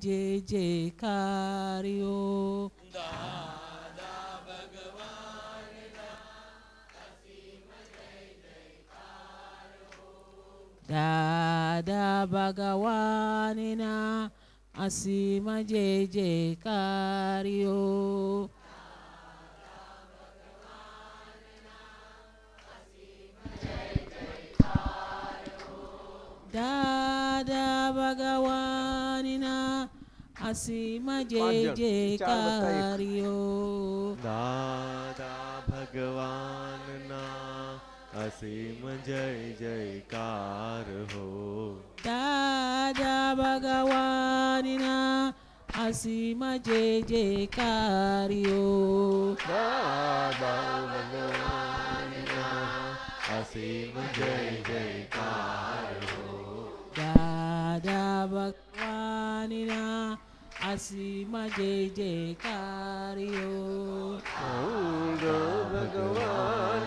jejekario. Dada bhagwan da asima jejekario dada bhagwan na asima jejekario. અસીમ જય જયકાર્યો દાદા ભગવાનના અસીમ જય જયકાર હો દાદા ભગવાનના અસીમ જય જયકાર્યો દાદા ભગવાનના અસીમ જય જયકાર હો દાદા asima de kario. Om bhagwan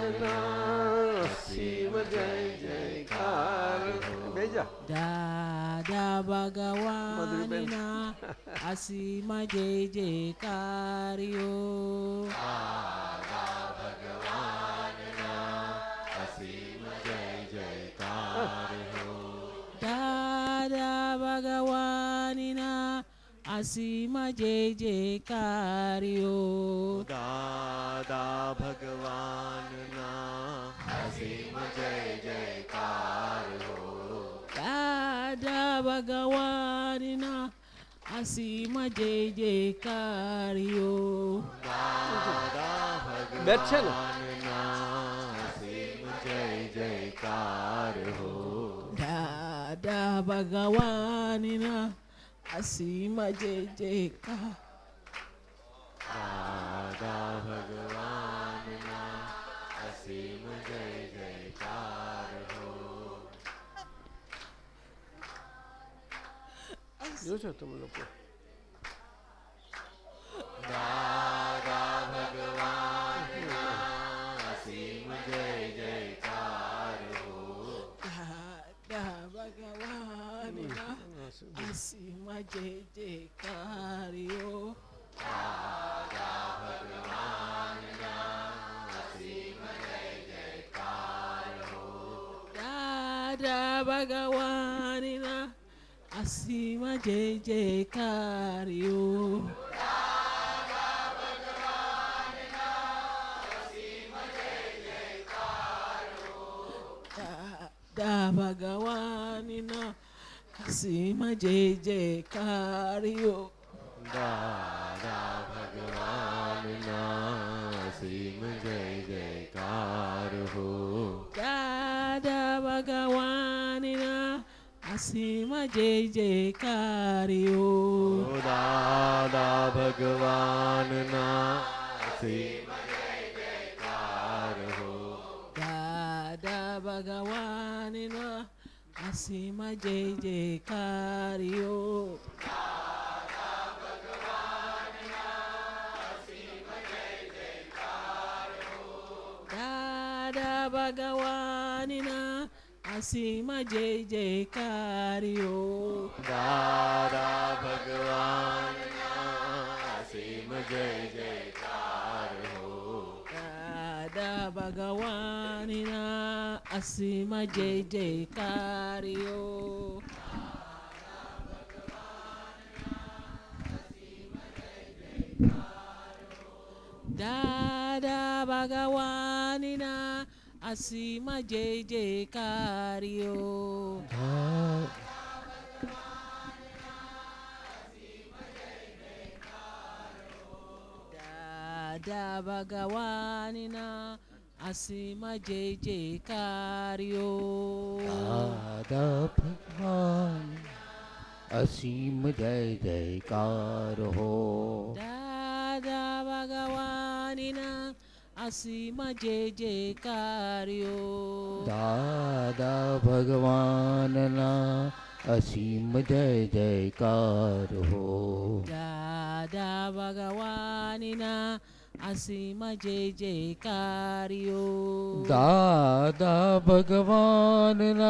asima jai jai kario. Beja dada bhagwan na asima de jai kario. Da bhagwan Bagawana asima jai kario. Dada bhagwan si da je je kario dada bhagwan na si ma je bhagwan na asima jay jay bhagwan na asima jay jay bhagwan na acima de Jeca. Radha Bhagavanina acima de Jeca. 요새 또 물렀고 나가 바그와 a sì má jèjè kárí o. Bàbá bàbá máa ń yá a sì má jèjè kárí o. Dáadáa bàgà a sì má jèjè kárí. Da bagawanina. Da, da, Sima JJ Kario. Dada Bhagavanina Sima JJ Karu. Dada oh, Bhagavanina Asima JJ Kario. Dada Bhagavanina Sima JJ Karu. Dada Bhagavanina. असीम जय जयकारियो दादा भगवानिना असीम जय जयकारियो दादा भगवान असीम जय जयकार हो दादा भगवानिना I see my jẹ jẹ. Dada bagawanina asima jeje kario. Dada bagawanina asima jeje kario. asima jj karyo दादा भगवान असीम जय जयकार हो। दादा भगवानिना असीम जय जयकार्यो दादा भगवानना असीम जय जयकार हो। दादा भगवानिना ಅಸೀಮ ಜಯ ಜಯಕಾರಿಯೋ ದಾದಾ ಭಗವಾನನ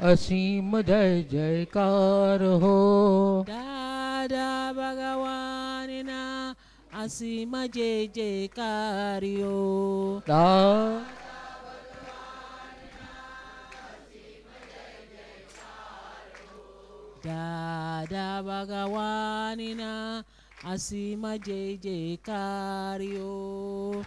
ಅಸೀಮ ಜಯ ಜಯಕಾರ ಹೋ ದಾದಾ ಭಗವಾನನ ಅಸೀಮ ಜಯ ಜಯಕಾರಿಯೋ ದಾ Dada Bhagavanina Asima JJ Kario.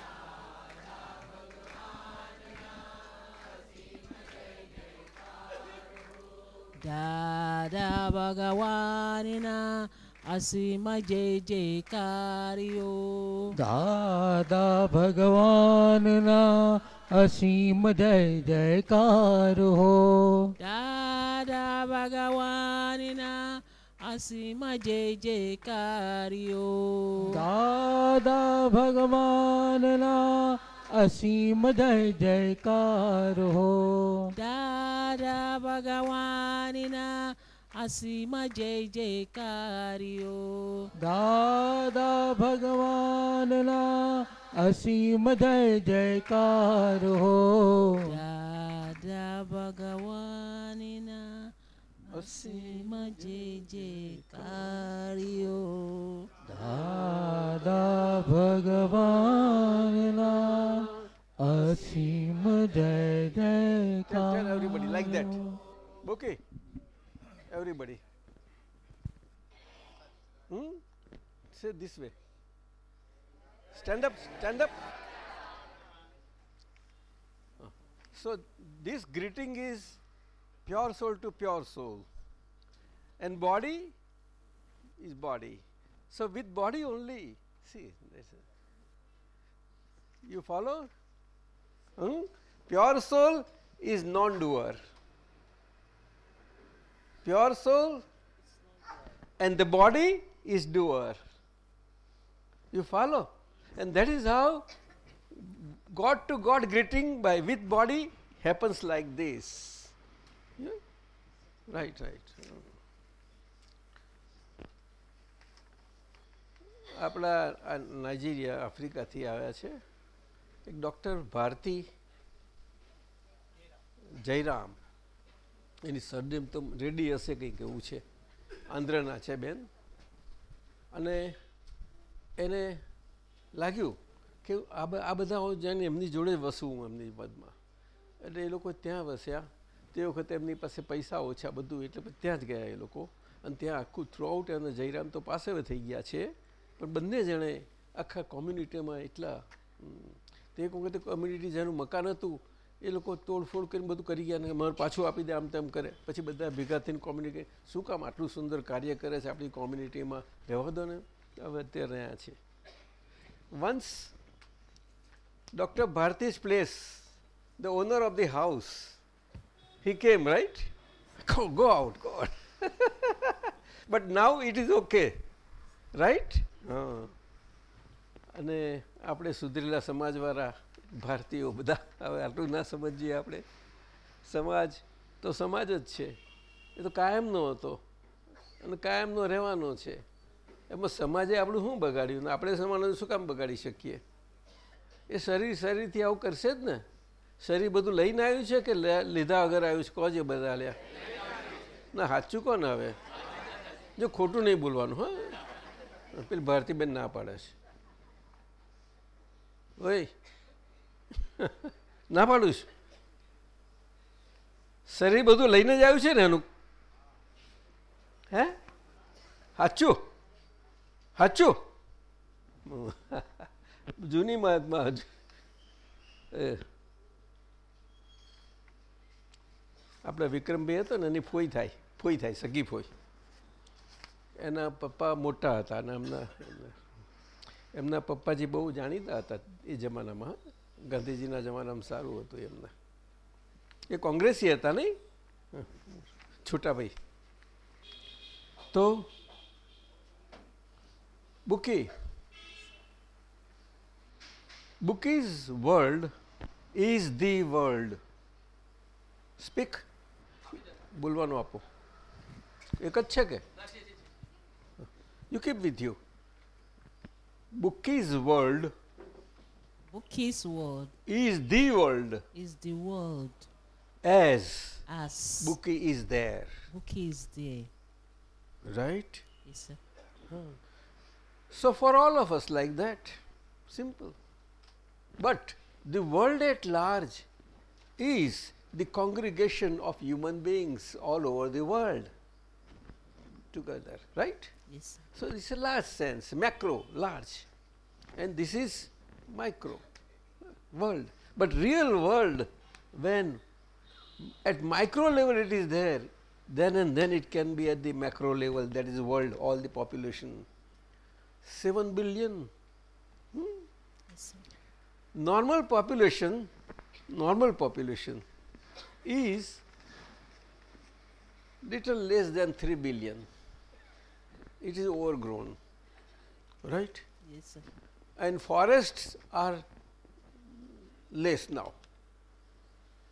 Dada Bhagawanina Asima JJ Kario. Dada Bhagawanina असीम जय जयकार हो दादा a sì máa jẹ दादा भगवान ना असीम जय जयकार हो। दादा भगवान ना असीम जय जयकार दादा भगवान ना असीम जय जयकार हो। दादा भगवान ना। Ọsìn má jẹ́jẹ́ kárí o. Dada Bhagavanila Ọsìn má jẹ́jẹ́ kárí o. Tell everybody like that. Okay. Everybody. Hmm? Say this way. Stand up, stand up. So this greeting is pure soul to pure soul. And body is body. So with body only, see, you follow? Hmm? Pure soul is non-doer. Pure soul and the body is doer. You follow? And that is how God to God greeting by with body happens like this. Yeah? Right, right. આપણા Nigeria આફ્રિકાથી આવ્યા છે. એક doctor Bharati Jayaram. એની surname તો રેડી હશે કંઈક એવું છે. આંધ્રના છે બેન. અને એને લાગ્યું કે આ બધા હું જઈને એમની જોડે વસવું એમની પદમાં. એટલે એ લોકો ત્યાં વસ્યા. તે વખતે એમની પાસે પૈસા ઓછા બધું એટલે ત્યાં જ ગયા એ લોકો. અને ત્યાં આખું થ્રુઆઉટ અને જયરામ તો પાસે થઈ ગયા છે. પણ બંને જણે આખા કોમ્યુનિટીમાં એટલા તે એક વખતે કોમ્યુનિટી જેનું મકાન હતું, એ લોકો તોડફોડ કરીને બધું કરી ગયા ને મારે પાછું આપી દે આમ તેમ કરે. પછી બધા ભેગા થઈને કોમ્યુનિટી શું કામ આટલું સુંદર કાર્ય કરે છે આપણી કોમ્યુનિટીમાં રહેવા દો ને. હવે અત્યારે રહ્યા છે. Once doctor Bharati's place the honour of the house he came right? Go, go out go out. But now it is okay right? હા અને આપણે સુધરેલા સમાજવાળા ભારતીયો બધા હવે આટલું ના સમજીએ આપણે. સમાજ તો સમાજ જ છે. એ તો કાયમનો હતો અને કાયમનો રહેવાનો છે. એમાં સમાજે આપણું શું બગાડ્યું? ને આપણે સમાજનું શું કામ બગાડી શકીએ? એ શરીર શરીરથી આવું કરશે જ ને? શરીર બધું લઈને આવ્યું છે કે લીધા વગર આવ્યું છે? કોજે બધા લ્યા? ના, સાચું કોને આવે? જો ખોટું નહીં બોલવાનું, હા. પેલી ભારતીબેન ના પાડે છે. ઓય. ના પાડું છું. શરીર બધું લઈને જ આવ્યું છે ને એનું? હે? સાચું? સાચું? જૂની મહાત્મા હજુ એ આપણે વિક્રમભાઈ હતો ને, એની ફોઈ થાય ફોઈ થાય, સગી ફોઈ. એના પપ્પા મોટા હતા અને એમના એમના પપ્પાજી બહુ જાણીતા હતા એ જમાનામાં. ગાંધીજીના જમાનામાં સારું હતું એમના. એ કોંગ્રેસી હતા નહીં? છોટાભાઈ. તો bookie. Bookies world is the world. Speak. બોલવાનું આપો એક જ છે કે you keep with you બુકીઝ world Bookie's word is the world is the world as as Bookie is there. Bookie is there. Right? Yes, sir. So for all of us like that, simple. But the world at large is the congregation of human beings all over the world together, right? Yes. So this is a large sense, macro, large, and this is micro world. But real world, when at micro level it is there, then and then it can be at the macro level, that is world, all the population. 7 billion. Hmm? Yes. Normal population, normal population is little less than 3 billion. It is overgrown, right? Yes, sir. and forests are less now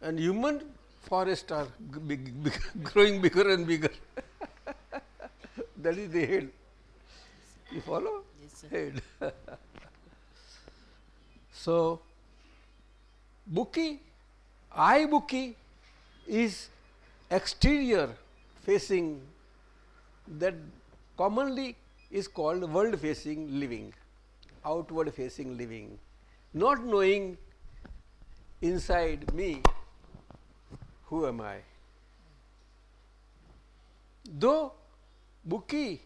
and human forests are big, big, growing bigger and bigger that is the head you follow Yes, sir. head so bookie eye bookie is exterior facing that commonly is called world facing living outward facing living not knowing inside me who am i though bookie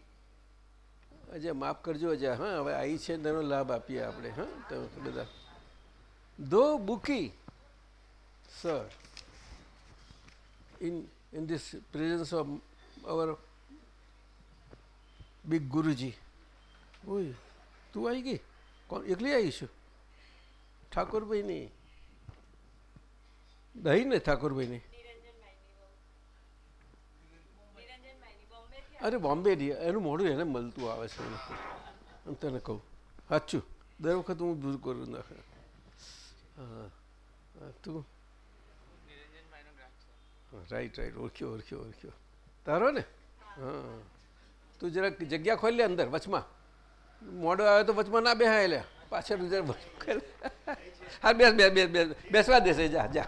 Ajay માફ કરજો અજય હા હવે આવી છે ને તેનો લાભ આપીએ આપણે હા તો બધા ધો bookie sir in in this presence of our big Guruji. ઓય તું આવી ગઈ કોણ એકલી આવી છું ઠાકોરભાઈ ની દહીં ને ઠાકોરભાઈ ની અરે બોમ્બે એનું મોઢું એને મળતું આવે છે હું તને કહું સાચું દર વખત હું દૂર કરું નાખે હા, તું રાઈટ રાઈટ ઓળખ્યો ઓળખ્યો ઓળખ્યો. તારો ને? હા. તું જરાક જગ્યા ખોલી લે અંદર વચમાં. મોડો આવે તો વચમાં ના બેહા એટલે પાછળ જરા. હા બેસ બેસ બેસ બેસ. બેસવા દેશે જા જા.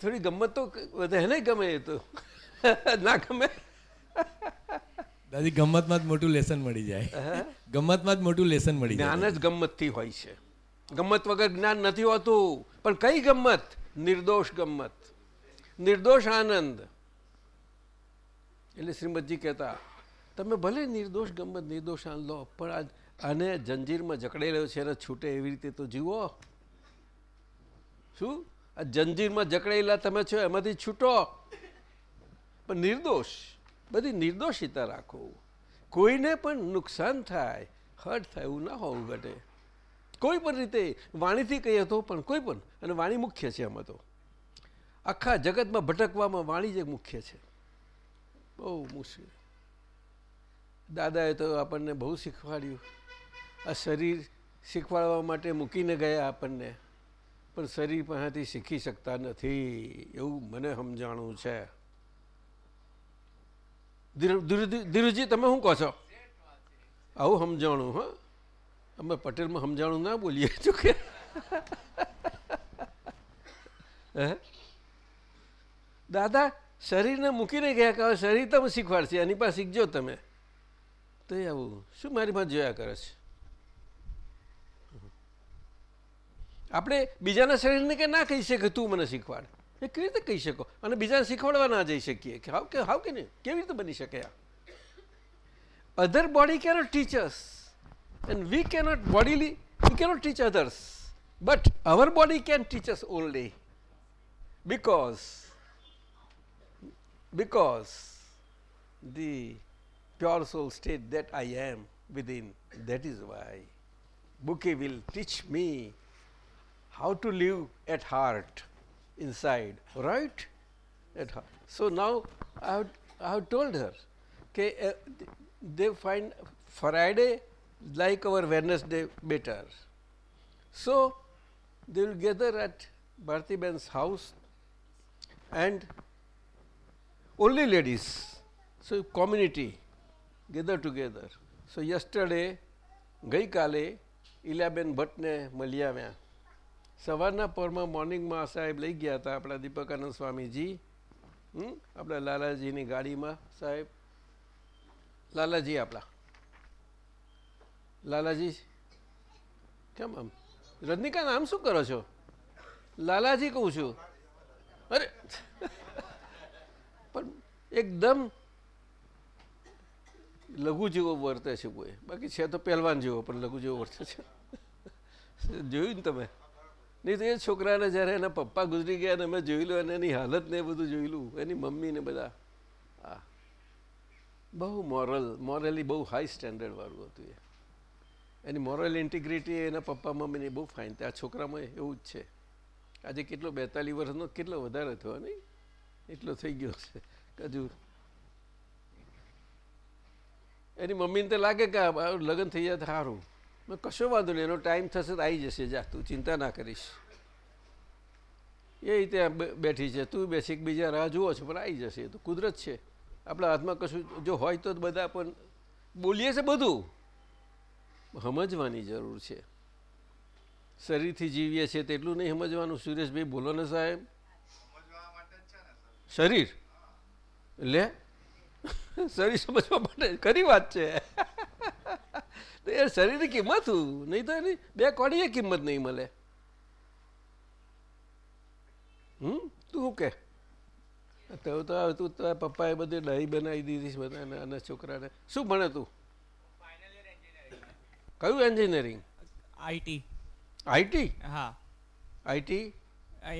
થોડી ગમત તો વધારે નહીં ગમે એ તો. ના ગમે? દાદી ગમતમાં જ મોટું લેસન મળી જાય. ગમતમાં જ મોટું લેસન મળી જાય. જ્ઞાન જ ગમતથી હોય છે. ગમત વગર જ્ઞાન નથી હોતું. પણ કઈ ગમત નિર્દોષ ગમત નિર્દોષ આનંદ. એટલે શ્રીમદજી કહેતા, તમે ભલે નિર્દોષ ગમત નિર્દોષ આનંદ લો, પણ આને જંજીરમાં જકડેલો છે અને છૂટે એવી રીતે તો જીવો. શું? આ જંજીરમાં જકડેલા તમે છો, એમાંથી છૂટો. પણ નિર્દોષ, બધી નિર્દોષિતા રાખો. કોઈને પણ નુકસાન થાય, હર્ટ થાય, એવું ના હોવું ઘટે. કોઈ પણ રીતે વાણીથી કહીએ તો પણ કોઈ પણ, અને વાણી મુખ્ય છે આમાં તો. આખા જગતમાં ભટકવામાં વાણી જ મુખ્ય છે. બહુ મુશ્કેલ. દાદાએ તો આપણને બહુ શીખવાડ્યું. આ શરીર શીખવાડવા માટે મૂકીને ગયા આપણને. પણ શરીર પાસેથી શીખી શકતા નથી, એવું મને સમજાણું છે. ધીરુ- ધીરુ- ધીરુજી, તમે શું કહો છો? આવું સમજાણું, હા? અમે પટેલમાં સમજાણું ના બોલીએ તો કે દાદા, શરીરને મૂકીને ગયા કે શરીર તમે શીખવાડશે? એની પાસે શીખજો તમે. તો આવું. શું મારી પાસે જોયા કરે છે? આપણે બીજાના શરીરને કે ના કહી શકે તું મને શીખવાડ? એ કેવી રીતે કહી શકો? અને બીજાને શીખવાડવા ના જઈ શકીએ કે હાવ કે હાવ કે નહીં? કેવી રીતે બની શકે આ? Other body care us. And we cannot bodily we cannot teach others. But our body can teach us only. Because because the pure soul state that I am within that is why bouquet will teach me how to live at heart inside right? At heart. So, now I have, I have told her okay, uh, they find Friday like our Wednesday better. So, they will gather at Bharti Ben's house and only ladies. So, community gather together. So, yesterday ગઈકાલે ઇલાબેન ભટ્ટને મળી આવ્યા સવારના પરમાં મોર્નિંગમાં સાહેબ લઈ ગયા હતા આપણા દીપકાનંદ સ્વામીજી આપણા લાલાજીની ગાડીમાં સાહેબ લાલાજી આપણા લાલાજી, કેમ આમ? રજનીકાંત આમ શું કરો છો? લાલાજી કહું છું. અરે, પણ એકદમ લઘુ જેવો વર્તે છે કોઈ. બાકી છે તો પહેલવાન જેવો, પણ લઘુ જેવો વર્તે છે. જોયું ને તમે? નહીં તો એ છોકરાને જ્યારે એના પપ્પા ગુજરી ગયા ને અમે જોયેલું અને એની હાલત ને એ બધું જોયેલું એની મમ્મી ને બધા. હા બહુ મોરલ, મોરલી બહુ હાઈ સ્ટેન્ડર્ડ વાળું હતું એ. એની મોરલ ઇન્ટિગ્રિટી એના પપ્પા, મમ્મીની બહુ ફાઇન આ છોકરામાં એવું જ છે. આજે કેટલો બેતાલીસ વર્ષનો કેટલો વધારે થયો નહીં? એટલો થઈ ગયો છે હજુ એની મમ્મીને તો લાગે કે લગ્ન થઈ જાય તો સારું. મેં કશો વાંધો નહીં, એનો ટાઈમ થશે તો આવી જશે, જા, તું ચિંતા ના કરીશ. એ રીતે બેઠી છે. તું બેસી બીજા રાહ જુઓ છો, પણ આવી જશે. એ તો કુદરત છે. આપણા હાથમાં કશું જો હોય તો બધા પણ બોલીએ છે બધું. સમજવાની જરૂર છે. શરીરથી જીવીએ છીએ તેટલું નહીં સમજવાનું સુરેશભાઈ બોલો ને સાહેબ. શરીર? લે શરીર સમજવા માટે ખરી વાત છે. તો એ શરીરની કિંમત નહીં તો એની બે કોડીએ કિંમત નહીં મળે. હમ? તું શું કે? તો તો તું તારા પપ્પાએ બધી દહીં બનાવી દીધી છે બધાને અને છોકરાને. શું ભણે તું? કયું એન્જિનિયરિંગ? આઈટી આઈટી હા. IT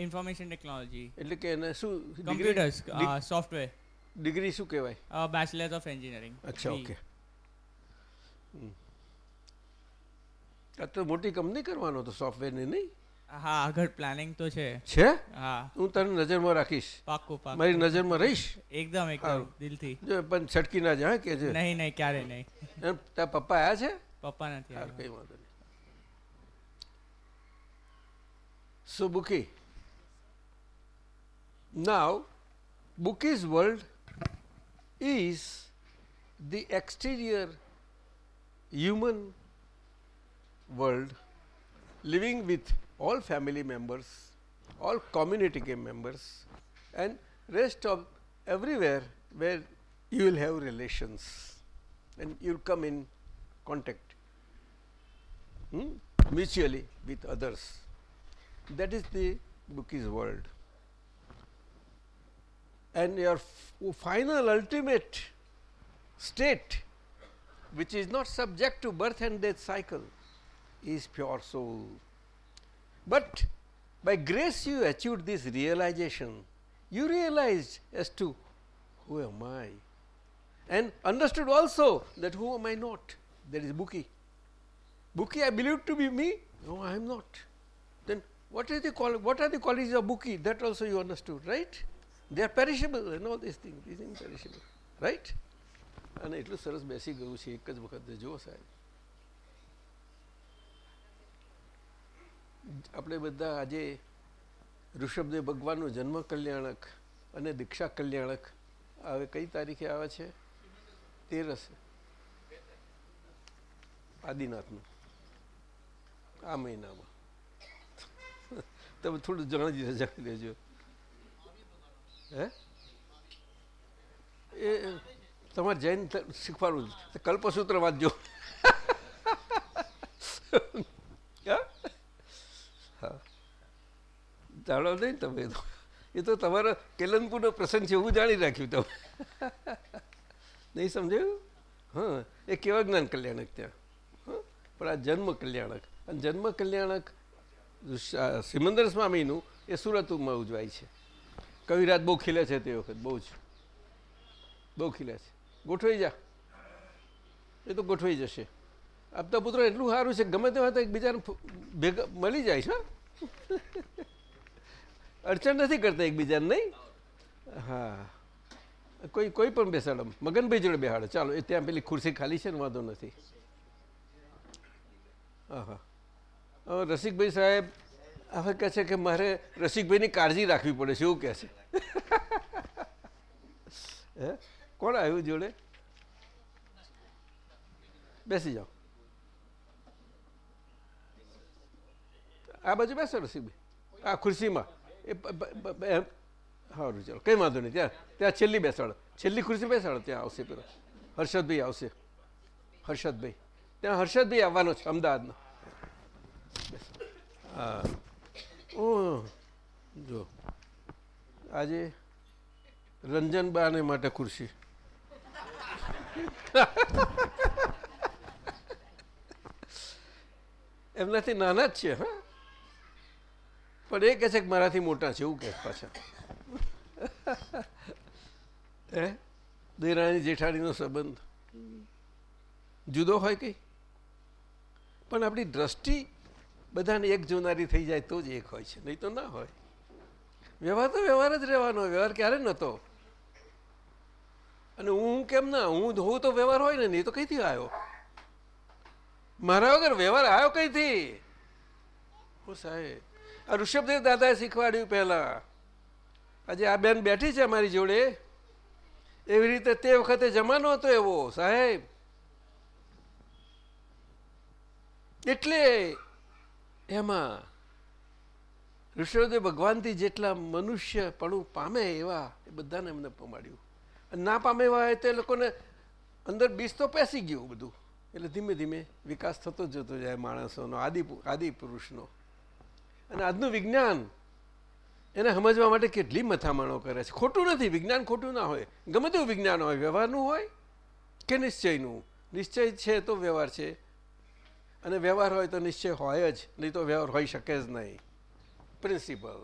information technology. એટલે કે એને શું કમ્પ્યુટર્સ સોફ્ટવેર. ડિગ્રી શું કહેવાય? Bachelors of engineering. અચ્છા ઓકે. અત્યારે તો મોટી કંપની કરવાનો તો સોફ્ટવેરની નહીં? હા આગળ પ્લાનિંગ તો છે. છે? હા. હું તને નજરમાં રાખીશ. પાક્કું પાક્કું. મારી નજરમાં રહીશ? એકદમ એકદમ દિલથી. જો પણ છટકી ના જાય કે નહીં નહીં ક્યારે નહીં. તારા પપ્પા આવ્યા છે? પપ્પા નથી સારું આવ્યા. કઈ વાંધો નહીં સો bookie now Bookie's world is the exterior human world living with all family members, all community members and rest of everywhere where you will have relations and you will come in contact hmm, mutually with others. That is the Bookie's world and your final ultimate state which is not subject to birth and death cycle is pure soul. But by grace you achieved this realization. You realized as to who am I and understood also that who am I not. That is Buki. Buki I believe to be me. No, I am not. Then what is the qual- what are the qualities of Buki? That also you understood, right? They are perishable and all these things. These imperishable, right? અને એટલું સરસ બેસી ગયું છે એક જ વખત જુઓ સાહેબ આપણે બધા આજે ઋષભદેવ ભગવાનનું જન્મ કલ્યાણક અને દીક્ષા કલ્યાણક હવે કઈ તારીખે આવે છે તેરસ આદિનાથનું આ મહિનામાં. તમે થોડું જાણી જાણી લેજો હે? એ તમારે જૈન શીખવાનું છે. કલ્પસૂત્ર વાંચજો. હા? હા. જાણો નહીં તમે તો. એ તો તમારો કેલનપુરનો પ્રસંગ છે, એવું જાણી રાખ્યું તમે. નહીં સમજાયું? હા. એ કેવા જ્ઞાન કલ્યાણક ત્યાં. હં? પણ આ જન્મ કલ્યાણક. અને જન્મ કલ્યાણક સિમંદર સ્વામીનું એ સુરતમાં ઉજવાય છે. કવિરાજ બહુ ખીલે છે તે વખત, બહુ જ. બહુ ખીલે છે. ગોઠવાઈ જા. એ તો ગોઠવાઈ જશે. આપતા પુત્રો એટલું સારું છે ગમે તેવા એકબીજાને ફુ- ભેગા મળી જાય છે અડચણ નથી કરતા એકબીજાને, નહીં? હા. કોઈ કોઈ પણ બેસાડો. મગનભાઈ જોડે બેહાડો. ચાલો, એ ત્યાં પેલી ખુરશી ખાલી છે ને, વાંધો નથી. હા હા. રસિકભાઈ સાહેબ હવે કહે છે કે મારે રસિકભાઈની કાળજી રાખવી પડે છે, એવું કહે છે. હે? કોણ આવ્યું જોડે? બેસી જાઓ. આ બાજુ બેસો રસિકભાઈ. આ ખુરશીમાં. એ. સારું ચાલો. કંઈ વાંધો નહીં. ત્યાં ત્યાં છેલ્લી બેસાડો. છેલ્લી ખુરશી બેસાડો. ત્યાં આવશે પેલો. હર્ષદભાઈ આવશે. હર્ષદભાઈ. ત્યાં હર્ષદભાઈ આવવાનો છે, અમદાવાદનો. હા. ઓ, જો. આજે રંજનબાને માટે ખુરશી. એમનાથી નાના જ છે, હા. પણ એ કહે છે કે મારાથી મોટા છે, એવું કહે પાછા. હે? દેરાણી જેઠાણીનો સંબંધ. જુદો હોય કંઈ? પણ આપણી દ્રષ્ટિ બધાને એક જોનારી થઈ જાય તો જ એક હોય છે, નહીં તો ના હોય. વ્યવહાર તો વ્યવહાર જ રહેવાનો વ્યવહાર ક્યારે નહોતો. અને હું કેમ ના, હું હું તો વ્યવહાર હોય ને, નહીં તો કઈથી આવ્યો? મારા વગર વ્યવહાર આવ્યો કઈથી? હું સાહેબ, આ ઋષભદેવ દાદાએ શીખવાડ્યું પહેલા. આજે આ બેન બેઠી છે અમારી જોડે. એવી રીતે તે વખતે જમાનો હતો એવો, સાહેબ. એટલે એમાં ઋષભદેવ ભગવાનથી જેટલા મનુષ્યપણું પામે એવા એ બધાને એમને પમાડ્યું. ના પામે એવા હોય તે લોકોને અંદર બીજ તો પેસી ગયું બધું. એટલે ધીમે ધીમે વિકાસ થતો જતો જાય માણસોનો, આદિ આદિ પુરુષનો. અને આજનું વિજ્ઞાન એને સમજવા માટે કેટલી મથામણો કરે છે. ખોટું નથી, વિજ્ઞાન ખોટું ના હોય. ગમે તેવું વિજ્ઞાન હોય, વ્યવહારનું હોય કે નિશ્ચયનું. નિશ્ચય છે તો વ્યવહાર છે. અને વ્યવહાર હોય તો નિશ્ચય હોય જ નહીં તો વ્યવહાર હોઈ શકે જ નહીં principle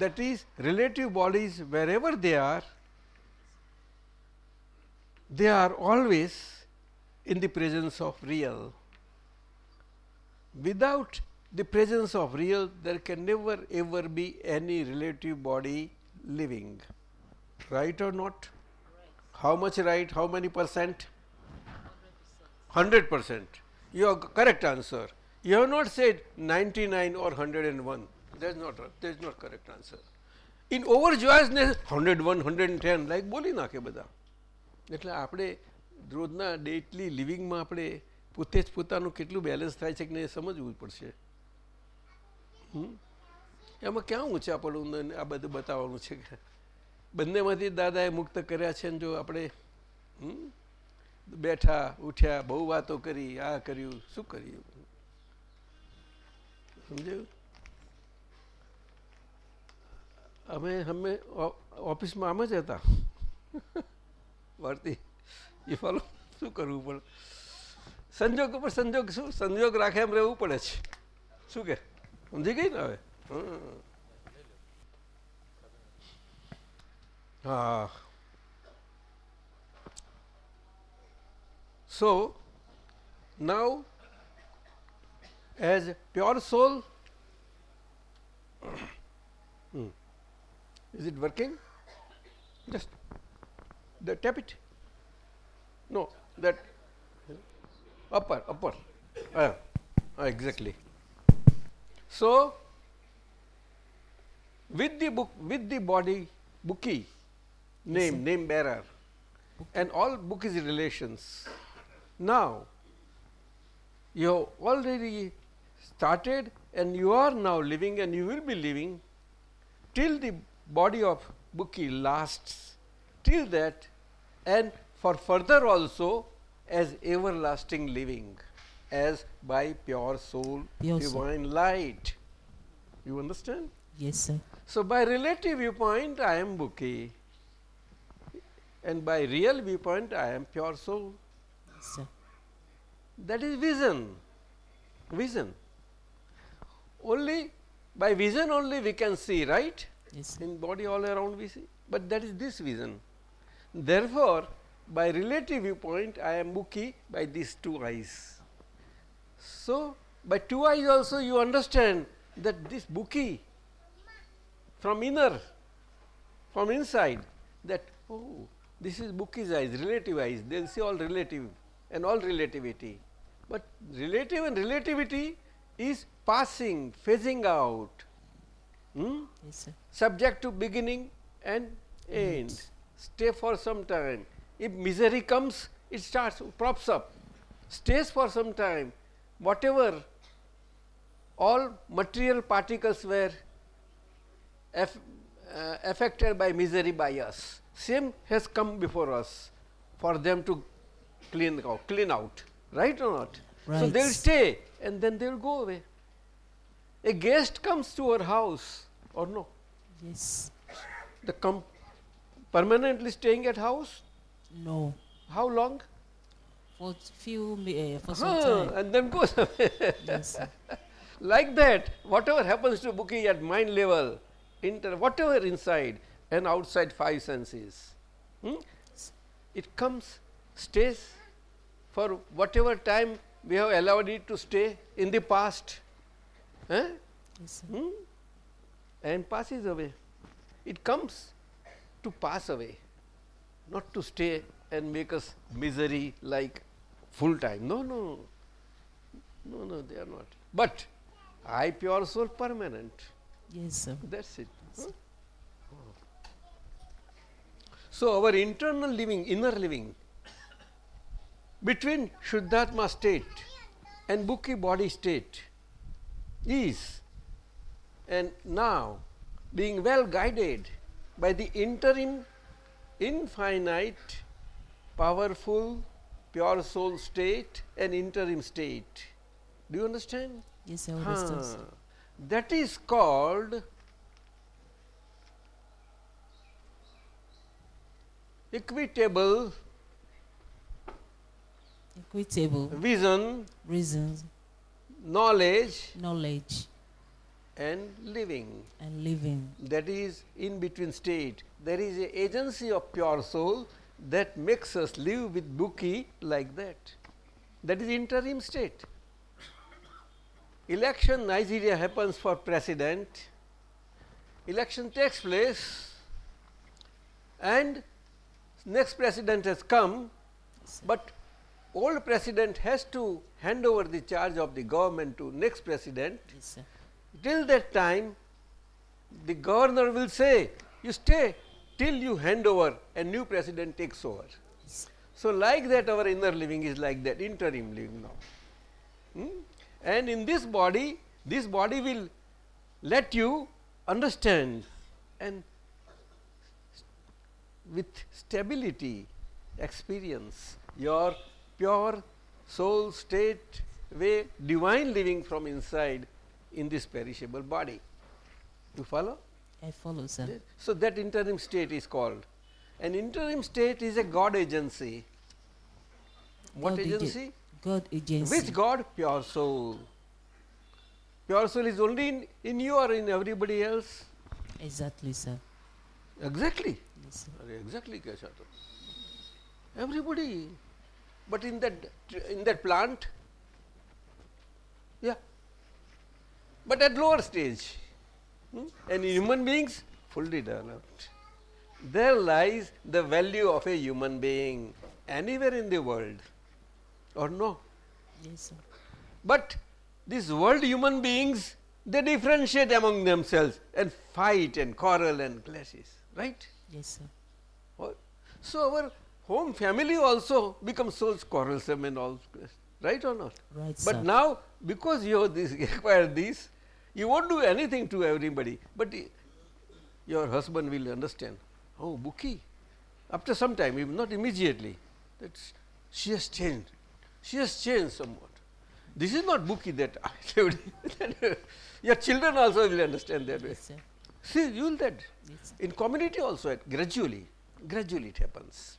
that is relative bodies wherever they are they are always in the presence of real without the presence of real there can never ever be any relative body living right or not how much right how many percent 100 percent. Your correct answer. You have not said 99 or 101 that's not that's not correct answer. In overjoyousness 101 110 like બોલી નાખે બધા. એટલે આપણે રોજના ડેટલી લિવિંગમાં આપણે પોતે જ પોતાનું કેટલું બેલેન્સ થાય છે કે નહીં સમજવું પડશે? એમાં ક્યાં ઊંચા પડવું ને આ બધું બતાવવાનું છે કે બંનેમાંથી દાદાએ મુક્ત કર્યા છે ને જો આપણે, હમ? બેઠા, ઉઠ્યા, બહુ વાતો કરી, આ કર્યું, શું કર્યું? સમજાયું? અમે અમે ઓફિસમાં આમ જ હતા. વર્તી એ ફોલો, શું કરવું પડે સંજોગ ઉપર સંજોગ, શું? સંજોગ રાખે એમ રહેવું પડે છે. શું કે? સમજી ગઈ ને હવે. હા. So, now as pure soul, Hmm. is it working? Just the tap it. No, that upper, upper. Ah, ah, exactly. So, with the book, with the body, bookie, name, name bearer, and all book is relations. Now, you have already started and you are now living and you will be living till the body of Bukki lasts, till that and for further also as everlasting living, as by pure soul, divine light. You understand? Yes, sir. So, by relative viewpoint, I am Bukki, and by real viewpoint, I am pure soul. Sir. That is vision. Vision. Only by vision only we can see, right? Yes. In body all around we see, but that is this vision. Therefore, by relative viewpoint, I am Mukhi by these two eyes. So, by two eyes also you understand that this Mukhi from inner, from inside, that oh, this is Mukhi's eyes, relative eyes, they will see all relative and all relativity. But relative and relativity is passing, phasing out. Hmm? Yes, sir. subject to beginning and end. Stay for some time. If misery comes, it starts, props up, stays for some time. Whatever all material particles were aff- uh, affected by misery by us, same has come before us for them to clean out, clean out, right or not? So they will stay and then they will go away. A guest comes to our house or no? Yes. the com- permanently staying at house No. how long For few uh, for some time. and then goes away Yes, like that whatever happens to bookie at mind level inter whatever inside and outside five senses hmm, it comes stays for whatever time we have allowed it to stay in the past eh? Yes. Hmm? and passes away. It comes to pass away, not to stay and make us misery like full time. No, no, no, no, they are not. But I pure soul permanent. Yes, sir. That's it. huh? So our internal living, inner living, between Shuddhatma state and Bukhi body state is and now being well guided by the interim infinite powerful pure soul state and interim state. Do you understand? Yes, I understand. Huh. That is called equitable Equitable vision, reasons, knowledge knowledge, and living. and living. That is in between state. There is a agency of pure soul that makes us live with Bukhi like that. That is interim state. Election Nigeria happens for president. Election takes place and next president has come, but old president has to hand over the charge of the government to next president Yes, till that time the governor will say you stay till you hand over and new president takes over. So, like that our inner living is like that interim living now. Hmm? And in this body, this body will let you understand and with stability experience your pure soul state way divine living from inside in this perishable body. You follow? I follow, sir. So that interim state is called. An interim state is a God agency. What God agency? God agency. Which God? Pure soul. Pure soul is only in, in you or in everybody else? Exactly, sir. Exactly. Yes, sir. Exactly, Keshato. Everybody. But in that in that plant, yeah. But at lower stage, hmm? and human beings fully developed. There lies the value of a human being anywhere in the world, or no? Yes, sir. But this world human beings, they differentiate among themselves and fight and quarrel and clashes, right? Yes, sir. So our home family also becomes so quarrelsome and all, right or not? Right, But sir. now, because you have this, acquired this, you won't do anything to everybody, but your husband will understand. Oh, Bukhi. After some time, if not immediately, that she has changed. She has changed somewhat. This is not Bukhi that I your children also will understand that way. Yes, sir. See, you will that. Yes. In community also, gradually, gradually it happens.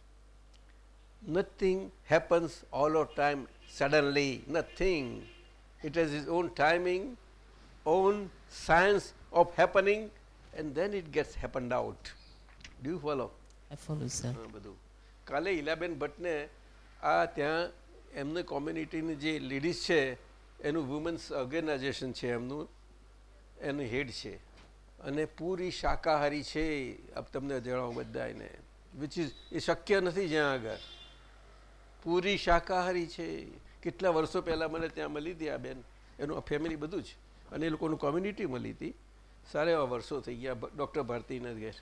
Nothing happens all of time suddenly, nothing. It has its own timing, own science of happening and then it gets happened out Do you follow I follow, sir. બધું કાલે ઈલાબેન ભટ્ટને આ ત્યાં એમને કોમ્યુનિટીની જે ladies છે એનું women's organisation છે એમનું એનું હેડ છે અને પૂરી શાકાહારી છે આપ તમને જણાવું બધાને વિચ ઇઝ એ શક્ય નથી જ્યાં આગળ પૂરી શાકાહારી છે. કેટલા વર્ષો પહેલાં મને ત્યાં મળી હતી આ બેન. એનું આ ફેમિલી બધું જ. અને એ લોકોનું કોમ્યુનિટી મળી હતી. સારા એવા વર્ષો થઈ ગયા ડૉક્ટર ભારતીના ઘેર?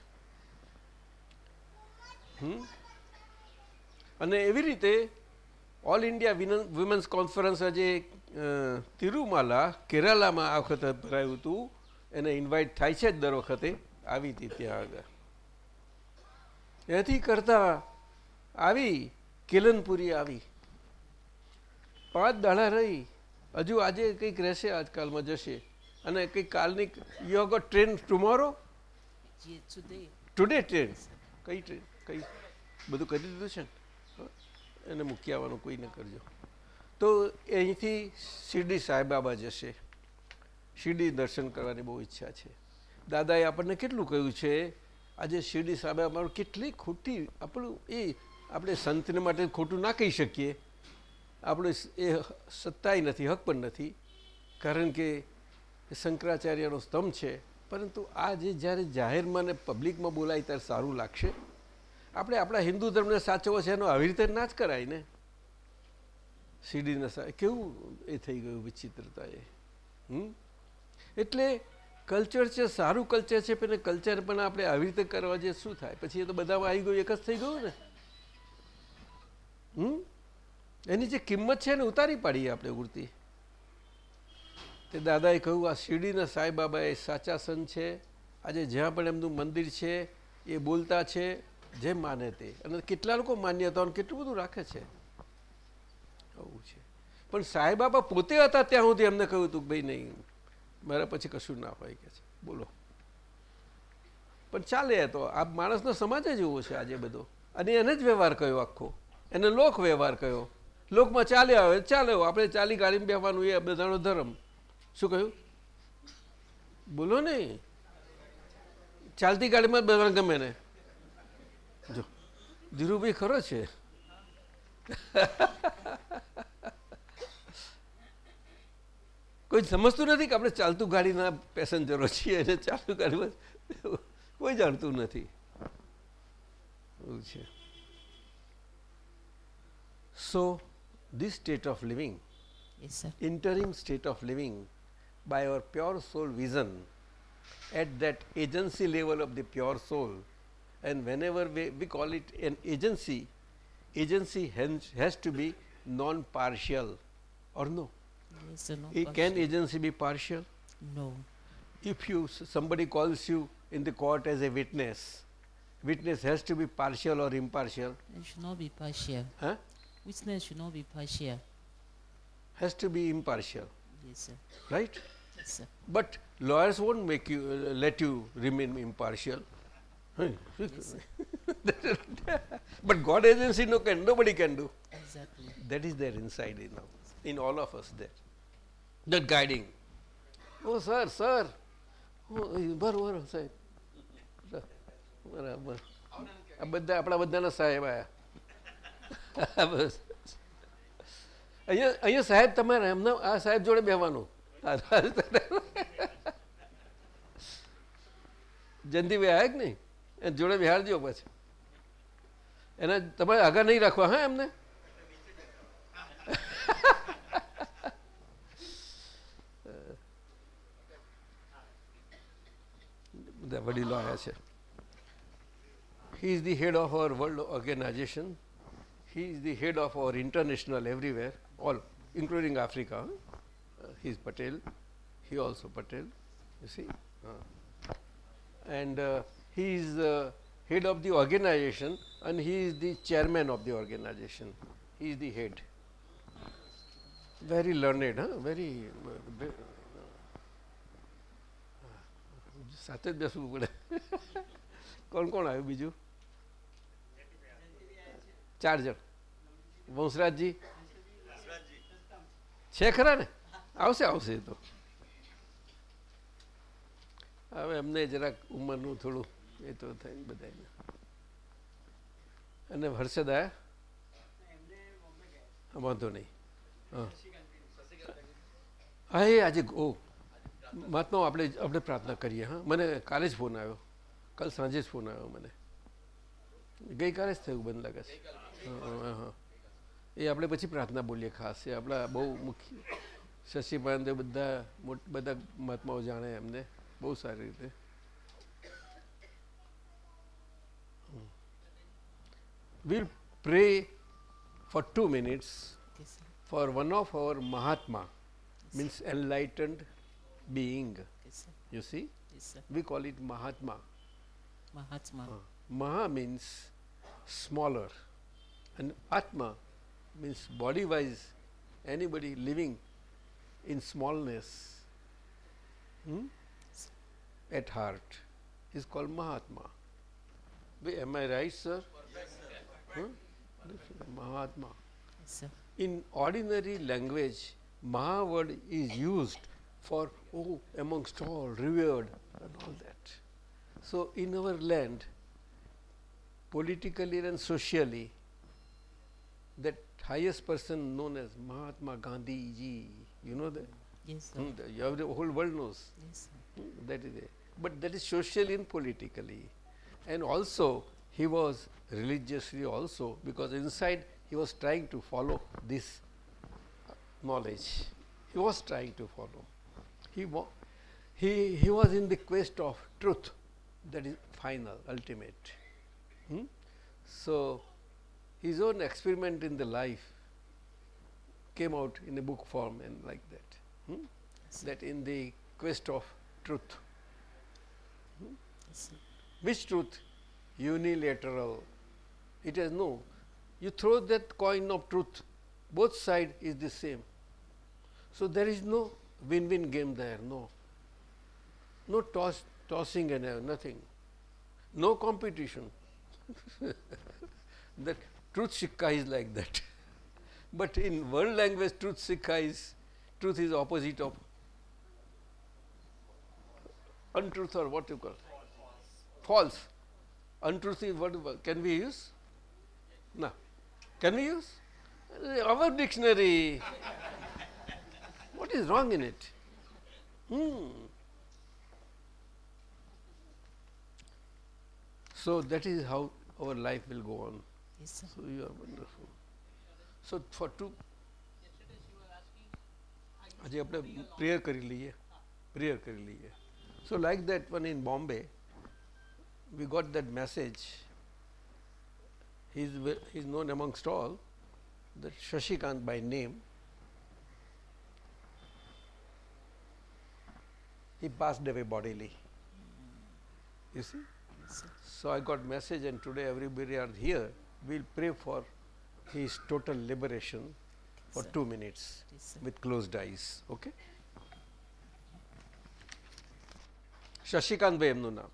અને એવી રીતે ઓલ ઇન્ડિયા વિમેન્સ કોન્ફરન્સ આજે તિરુમાલા, કેરાલામાં આ વખતે ભરાયું હતું. એને ઇન્વાઇટ થાય છે જ દર વખતે. આવી હતી ત્યાં આગળ. એથી કરતા આવી કેલનપુરી આવી. પાંચ દાડા રહી. હજુ આજે કંઈક રહેશે આજકાલમાં જશે. અને કંઈક કાલની you got train tomorrow today train કઈ ટ્રેન કઈ? બધું કરી દીધું છે ને? એને મૂકી આવવાનું કોઈ ન કરજો. તો અહીંથી શિરડી સાંઈબાબા જશે. શિરડી દર્શન કરવાની બહુ ઈચ્છા છે. દાદાએ આપણને કેટલું કહ્યું છે? આજે શિરડી સાંઈબાબાનું કેટલી ખોટી આપણું એ આપણે સંતને માટે ખોટું ના કહી શકીએ. આપણે એ સત્તાય નથી, હક પણ નથી. કારણ કે શંકરાચાર્યનો સ્તંભ છે. પરંતુ આ જે જ્યારે જાહેરમાં ને પબ્લિકમાં બોલાય ત્યારે સારું લાગશે. આપણે આપણા હિન્દુ ધર્મને સાચવો છે એનો આવી રીતે ના જ કરાય ને. સીડીના કેવું એ થઈ ગયું વિચિત્રતા એ. હમ? એટલે કલ્ચર છે, સારું કલ્ચર છે, પણ કલ્ચર પણ આપણે આવી રીતે કરવા જે શું થાય? પછી એ તો બધામાં આવી ગયું, એક જ થઈ ગયું ને? એની જે કિંમત છે એને ઉતારી પાડીએ આપણે ઉડતી. તે દાદાએ કહ્યું, આ શિરડીના સાંઈબાબા એ સાચા સંત છે. આજે જ્યાં પણ એમનું મંદિર છે, એ બોલતા છે, જે માને તે. અને કેટલા લોકો માન્યતાઓ કેટલું બધું રાખે છે. આવું છે. પણ સાંઈબાબા પોતે હતા ત્યાં સુધી એમને કહ્યું હતું ભાઈ, નહીં, મારા પછી કશું ના હોય. કે છે. બોલો. પણ ચાલે તો. આ માણસનો સમાજ જ એવો છે આજે બધો. અને એને જ વ્યવહાર કયો આખો. એને લોક વ્યવહાર કયો? લોકમાં ચાલ્યા આવે ચાલે આપણે ચાલી ગાડીમાં બેવાનું એ બધાનો ધર્મ. શું કહ્યું? બોલો ને. ચાલતી ગાડીમાં બધાને ગમે ને. જો, ધીરુભાઈ ખરો છે. કોઈ સમજતું નથી કે આપણે ચાલતું ગાડીના પેસેન્જરો છીએ અને ચાલતું ગાડીમાં કોઈ જાણતું નથી. એવું છે. સો this state of living Yes, sir. interim state of living by our pure soul vision at that agency level of the pure soul and whenever we, we call it an agency agency hence has to be non partial or no Yes, sir. No Eh, can agency be partial No. if you somebody calls you in the court as a witness witness has to be partial or impartial It should not be partial. huh? Witness should not be partial. has to be impartial Yes, sir. right Yes, sir. But lawyers won't make you uh, let you remain impartial. Yes, sir. but God agency no can nobody can do. Exactly. That is there inside in now, in all of us there. That guiding. Oh sir, sir. Oh, બરોબર સાહેબ બરાબર આ બધા આપણા બધાના સાહેબ આયા બસ અહીંયા અહીંયા સાહેબ તમારે એમને, આ સાહેબ જોડે બેહવાનું. જયંતિભાઈ આયા કે નહીં? એ જોડે બિહારજો પછી. એને તમારે આગળ નહીં રાખવા, હા, એમને? વડીલો આવ્યા છે. He is the head of our world organization. he is the head of our international everywhere all including africa Uh, he is patel he also patel you see Uh. and uh, he is the head of the organization and he is the chairman of the organization he is the head very learned huh? very uh, ve- સાથે જ બેસવું પડે કોણ કોણ આવ્યું બીજું ચાર જણ વંશરાજજી છે ખરા ને આવશે આવશે એ તો હવે એમને જરાક ઉંમરનું થોડું એ તો થાય ને બધાને અને હર્ષદ આયા વાંધો નહીં હા હા એ આજે ઓ મહાત્મા આપણે આપણે પ્રાર્થના કરીએ હા મને કાલે જ ફોન આવ્યો કાલ સાંજે જ ફોન આવ્યો મને ગઈકાલે જ થયું બંધ લાગે છે હા હા હા એ આપણે પછી પ્રાર્થના બોલીએ ખાસ એ આપણા બહુ મુખ્ય શશીપાંડે બધા મોટ બધા મહાત્માઓ જાણે એમને બહુ સારી રીતે we'll pray for two minutes Okay, sir. for one of our Mahatma, means enlightened being. Okay, sir. You see, Yes, sir. we call it Mahatma. Mahatma. Maha means smaller, and Atma means body wise, anybody living in smallness hmm, at heart is called Mahatma. Am I right, sir? Huh? Mahatma. Yes, sir. In ordinary language, Maha word is used for oh amongst all revered and all that. So in our land, politically and socially, that highest person known as Mahatma Gandhi ji, you know that? Yes, sir. Hmm, the, you have the whole world knows. Yes, sir. Hmm, That is it. But that is socially and politically. And also, he was religiously also, because inside he was trying to follow this uh, knowledge. He was trying to follow. He, he, he was in the quest of truth, that is final, ultimate. Hmm? So, his own experiment in the life came out in a book form and like that. Hmm? That in the quest of truth. Sir. Which truth? Unilateral. It has no. You throw that coin of truth, both side is the same. So there is no win-win game there. No. No toss, tossing and uh, nothing. No competition. that truth shikha is like that. but in world language, truth shikha is truth is opposite of untruth or what you call false. Untruth is what can we use? No. Can we use? Our dictionary. what is wrong in it? Hmm. So that is how our life will go on. Yes, sir. So you are wonderful. So for two આજે આપણે prayer કરી લઈએ prayer કરી લઈએ so like that one in Bombay we got that message. He's, ve- he's known amongst all, that Shashikant by name. He passed away bodily. You see? Yes, sir. So I got message and today everybody are here. We'll pray for his total liberation for Sir. two minutes Yes, sir. with closed eyes. Okay? Shashikant ભાઈ એમનું નામ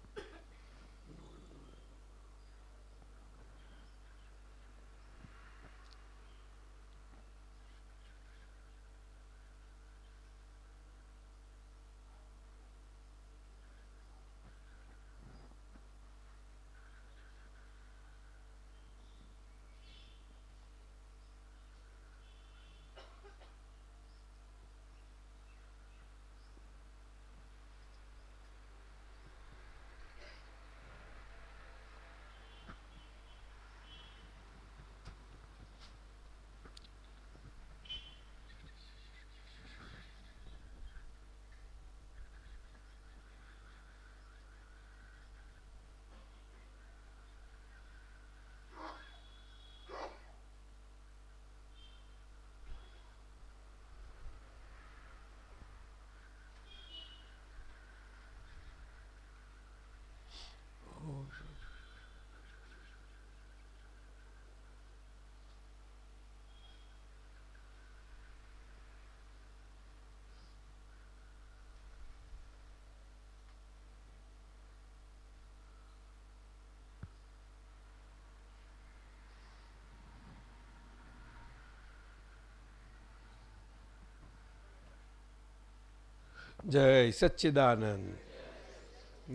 जय सच्चिदानंद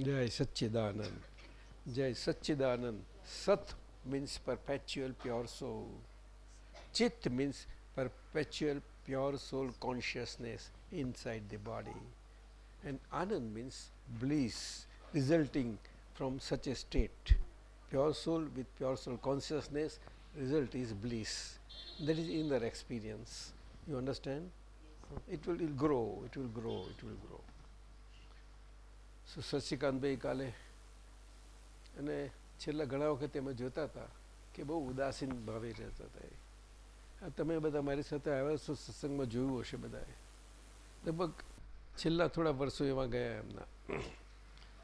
जय सच्चिदानंद जय सच्चिदानंद सत means perpetual pure soul. Chit means perpetual pure soul consciousness inside the body. And anand means bliss resulting from such a state. Pure soul with pure soul consciousness result is bliss. That is inner experience. You understand? It will, will grow, it will grow, it will grow. So સચિકાંતભાઈ કાલે અને છેલ્લા ઘણા વખત એમાં જોતા હતા કે બહુ ઉદાસીન ભાવે રહેતા હતા તમે બધા મારી સાથે આવ્યા છો સત્સંગમાં જોયું હશે બધાએ. લગભગ છેલ્લા થોડા વર્ષો એમાં ગયા એમના.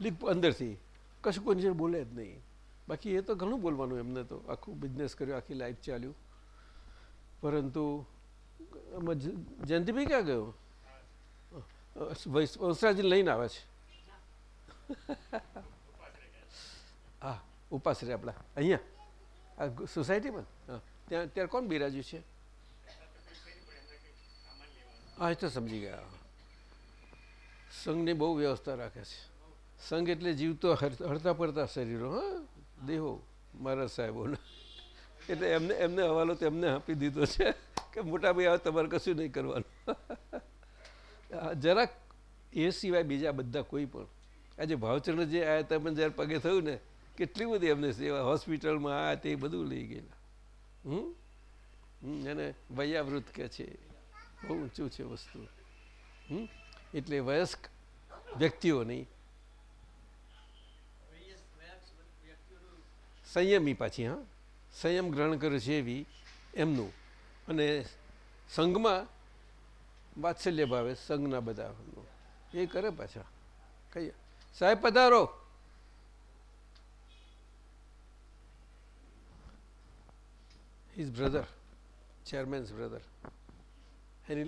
લીક અંદરથી. કશું કોઈ જે બોલે જ નહીં. બાકી એ તો ઘણું બોલવાનું એમને તો. આખું બિઝનેસ કર્યું આખી લાઈફ ચાલ્યું. પરંતુ જયંતિભાઈ ક્યાં ગયો? વંશરાજી લઈને આવે છે. હા, ઉપાસ આપણા. અહીંયા? આ સોસાયટીમાં? ત્યાં અત્યારે કોણ બિરાજ્યું છે? હા, એ તો સમજી ગયા. સંઘની બહુ વ્યવસ્થા રાખે છે. સંઘ એટલે જીવતો હર- હરતા પડતા શરીરો, હા. દેહો મારા સાહેબોના. એટલે એમને એમને હવાલો તો એમને આપી દીધો છે. કે મોટા ભાઈ હવે તમારે કશું નહીં કરવાનું. જરાક એ સિવાય બીજા બધા કોઈ પણ. આજે ભાવચરણ જે આવ્યા હતા પણ જ્યારે પગે થયું ને કેટલી બધી એમને સેવા હોસ્પિટલમાં આ તે બધું લઈ ગયેલા. હમ, એને વયાવૃત કે છે. બહુ ઊંચું છે વસ્તુ. હમ? એટલે વયસ્ક વ્યક્તિઓની સંયમી પાછી હા? સંયમ ગ્રહણ કરે છે એવી એમનું. અને સંઘમાં વાત્સલ્ય ભાવે સંઘના બધા. એ કરે પાછા. કઈ સાહેબ, પધારો. હિઝ બ્રધર ચેરમેન્સ બ્રધર એની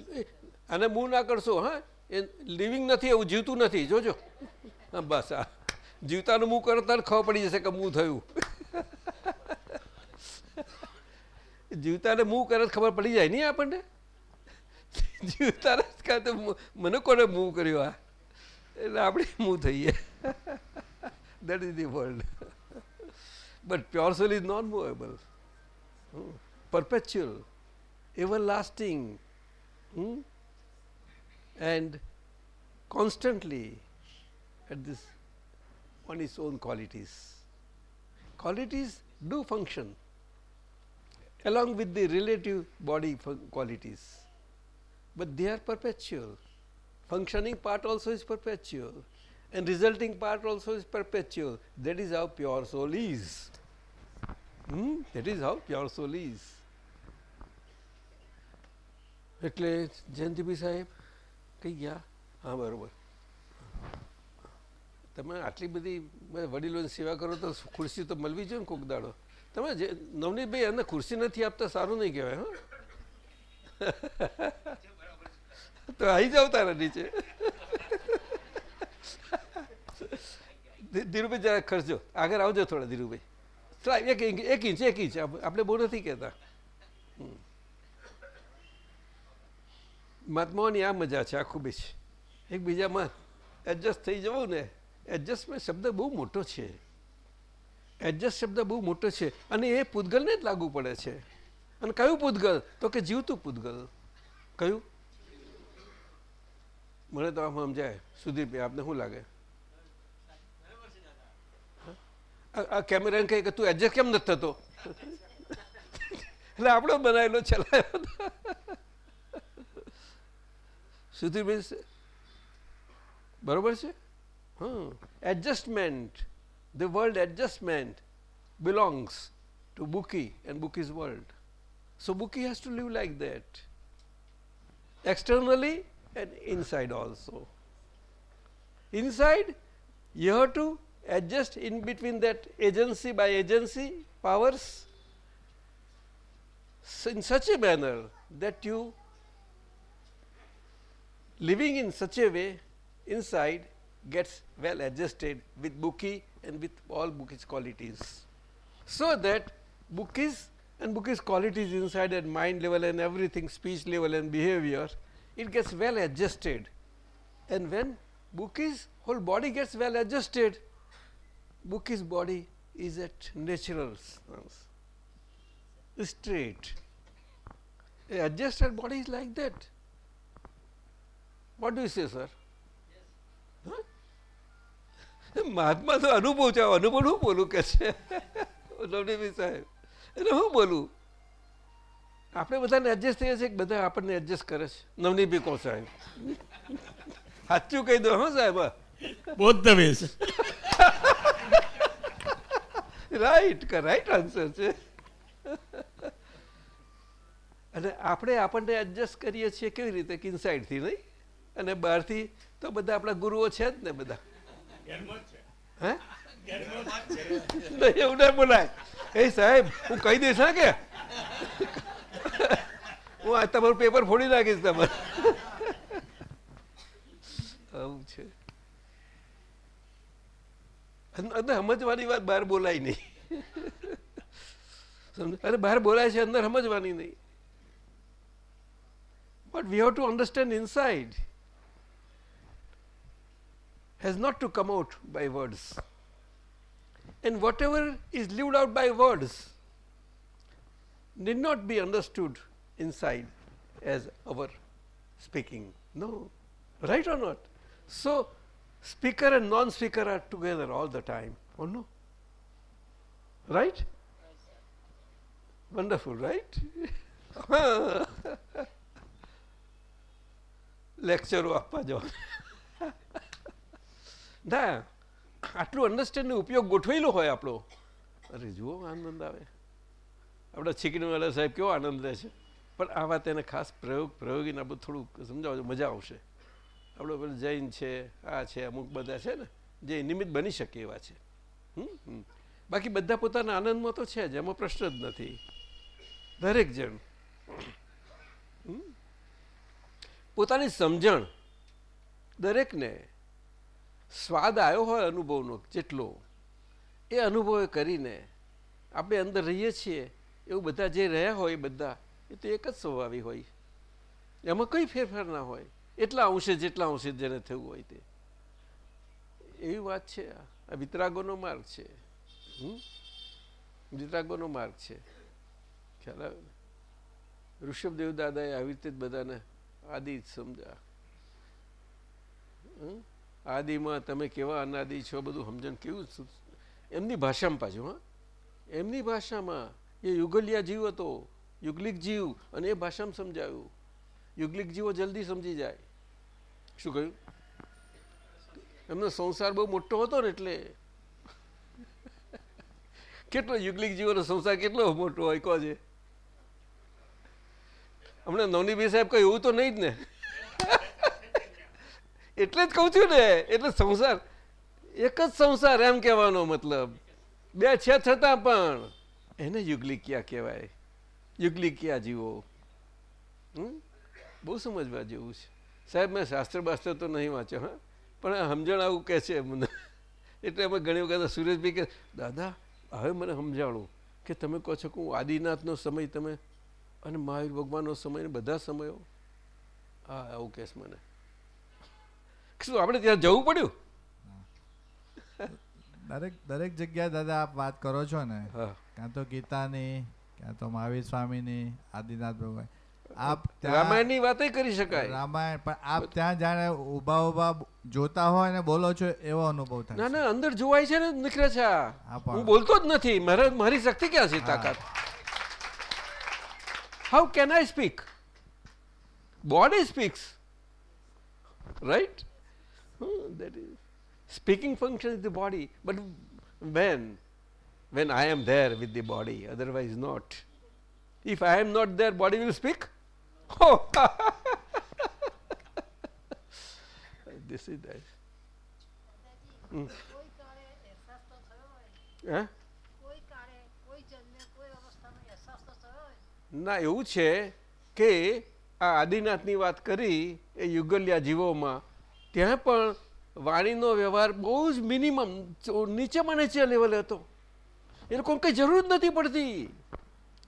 અને મૂવ ના કરશો, હા? એ લિવિંગ નથી, એવું જીવતું નથી. જોજો. બસ, આ જીવતાનું મૂવ કરો ત્યારે ખબર પડી જશે કે મૂવ થયું. જીવતાને મૂવ કરે ખબર પડી જાય નહીં આપણને જીવતાને કાં તો મને કોને મૂવ કર્યો આ એટલે આપણે મૂવ થઈએ that is the world but pure soul is not movable perpetual, everlasting, hmm? and constantly at this on its own qualities. Qualities do function along with the relative body qualities, but they are perpetual. Functioning part also is perpetual, and resulting part also is perpetual. That is how pure soul is. Hmm? That is how pure soul is. એટલે જયંતિભાઈ સાહેબ કઈ ગયા હા બરોબર તમે આટલી બધી વડીલોની સેવા કરો તો ખુરશી તો મળવી જોઈએ ને કોક દાડો તમે જે નવનીતભાઈ એમને ખુરશી નથી આપતા, સારું નહીં કહેવાય, હા. તો આવી જાવ તારા નીચે. ધીરુભાઈ, જરા ખર્ચો આગળ આવજો થોડા, ધીરુભાઈ. એક ઇંચ એક ઇંચ એક ઇંચ. આપ- આપણે બહુ નથી કહેતા. મહાત્માઓની આ મજા છે, આખું બીજ એકબીજામાં એડજસ્ટ થઈ જવું ને એડજસ્ટમેન્ટ શબ્દ બહુ મોટો છે. એડજસ્ટ શબ્દ બહુ મોટો છે. અને એ પૂતગલને જ લાગુ પડે છે. અને કયું પૂતગલ? તો કે જીવતું પૂતગલ. કયું? મને તો આમ સમજાય. સુધીરભાઈ આપને શું લાગે? આ કેમેરાને કહે કે તું એડજસ્ટ કેમ નથી થતો? એટલે આપણો બનાવેલો ચલાવ્યો સુધીરભાઈ બરોબર છે? હમ adjustment the world adjustment belongs to Buki and Buki's world. So, Buki has to live like that externally and inside also. Inside you have to adjust in between that agency by agency powers in such a manner that you living in such a way inside gets well adjusted with Buki and with all bookish qualities. So that Bukki's and Bukki's qualities inside at mind level and everything, speech level and behavior, it gets well adjusted. And when Bookie's whole body gets well adjusted. Bookie's body is at natural stance, straight. A adjusted body is like that. What do you say, sir? yes. Huh? મહાત્મા તો અનુભવ છે અનુભવ શું બોલું કે છે? નવનીભાઈ સાહેબ એટલે હું બોલું? આપણે બધાને એડજસ્ટ થઈએ છીએ બધા આપણને એડજસ્ટ કરે છે. નવનીભાઈ કહો સાહેબ? સાચું કહી દો હા સાહેબ? બોધ વેઝ રાઈટ રાઈટ આન્સર છે. અને આપણે આપણને એડજસ્ટ કરીએ છીએ કેવી રીતે? ઇનસાઇડથી નહીં? અને બહારથી તો બધા આપણા ગુરુઓ છે જ ને બધા. હે? એવું ના બોલાય. એ સાહેબ, હું કહી દઈશ, હા કે? હું આ તમારું પેપર ફોડી નાખીશ તમારે આવું છે. સમજવાની વાત બહાર બોલાય નહીં. અરે બહાર બોલાય છે, અંદર સમજવાની નહીં. But we have to understand inside. has not to come out by words. And whatever is lived out by words need not be understood inside as our speaking. No. Right or not? So, speaker and non speaker are together all the time. Oh no? Right? Wonderful, right? લેક્ચરો આપવા જાઓ ના આટલું અન્ડરસ્ટેન્ડનો ઉપયોગ ગોઠવેલો હોય આપણો. અરે જુઓ, આનંદ આવે. આપણા છીકણીવાળા સાહેબ કેવો આનંદ લે છે. પણ આ વાત એને ખાસ પ્રયોગ, પ્રયોગીને આપણે થોડુંક સમજાવજો, મજા આવશે. આપણો પેલો જૈન છે, આ છે, અમુક બધા છે ને, જે નિમિત્ત બની શકે એવા છે. બાકી બધા પોતાના આનંદમાં તો છે જ, એમાં પ્રશ્ન જ નથી. દરેક જણ? પોતાની સમજણ દરેકને સ્વાદ આવ્યો હોય અનુભવનો જેટલો, એ અનુભવ કરીને આપણે અંદર રહીએ છીએ, એવું બધા જે રહ્યા હોય બધા, એ તો એક જ સ્વભાવી હોય. એમાં કંઈ ફેરફાર ના હોય. એટલા અંશે જેટલા અંશે જેને થયું હોય તે. એવી વાત છે આ. વિતરાગોનો માર્ગ છે? વિતરાગોનો માર્ગ છે. ખ્યાલ આવે ને? ઋષભદેવ દાદાએ આવી રીતે જ બધાને આદિ સમજ્યા. સમજા હમ? આદિમાં તમે કેવા અનાદિ છો, બધું સમજણ કેવું એમની ભાષામાં પાછું, હા? એમની ભાષામાં. એ યુગલિયા જીવ હતો, યુગલિક જીવ, અને એ ભાષામાં સમજાવ્યું યુગલિક જીવો જલ્દી સમજી જાય. શું કહ્યું? એમનો સંસાર બહુ મોટો હતો ને એટલે. કેટલો યુગલિક જીવોનો સંસાર કેટલો મોટો હોય, કહો છે હમણાં નવનીભાઈ સાહેબ કહ્યું, એવું તો નહીં જ ને. એટલે જ કહું છું ને, એટલે સંસાર, એક જ સંસાર એમ કહેવાનો મતલબ. બે છે છતાં પણ, એને યુગલિકિયા કહેવાય. યુગલિકિયા જીવો? બહુ સમજવા જેવું છે. સાહેબ, મેં શાસ્ત્ર બાસ્ત્ર તો નહીં વાંચ્યો, હા? પણ સમજણ આવું કહે છે મને. એટલે અમે ઘણી વખત સુરેશભાઈ કે, દાદા, હવે મને સમજાણું કે તમે કહો છો કે હું આદિનાથનો સમય તમે અને મહાવીર ભગવાનનો સમય બધા સમયો. હા, આવું કહેશ મને. શું આપણે ત્યાં જવું પડ્યું? દરેક દરેક જગ્યાએ દાદા આપ વાત કરો છો ને ક્યાં તો ગીતાની ક્યાં તો મહાવીર સ્વામીની આદિનાથ ભગવાન. આપ રામાયણની વાતય કરી શકાય. રામાયણ પણ આપ ત્યાં જાણે ઊભા ઊભા જોતા હોય ને બોલો છો એવો અનુભવ થાય ના અંદર જોવાય છે ને નીકળે છે. હું બોલતો જ નથી મારે મારી શક્તિ ક્યાં છે તાકાત? How can I speak body speaks right that is speaking function is the body but when when i am there with the body otherwise not if i am not there body will speak oh this is that કોઈ કાળે અહેસાસ તો થયો હોય huh? કોઈ કાળે કોઈ જન્મે કોઈ અવસ્થાનો અહેસાસ તો થયો હોય ના એવું છે કે આ આદિનાથની વાત કરી એ યુગલિયા જીવોમાં ત્યાં પણ વાણીનો વ્યવહાર બહુ જ મિનિમમ નીચેમાં નીચે લેવલે હતો. એ લોકોને કંઈ જરૂર જ નથી પડતી.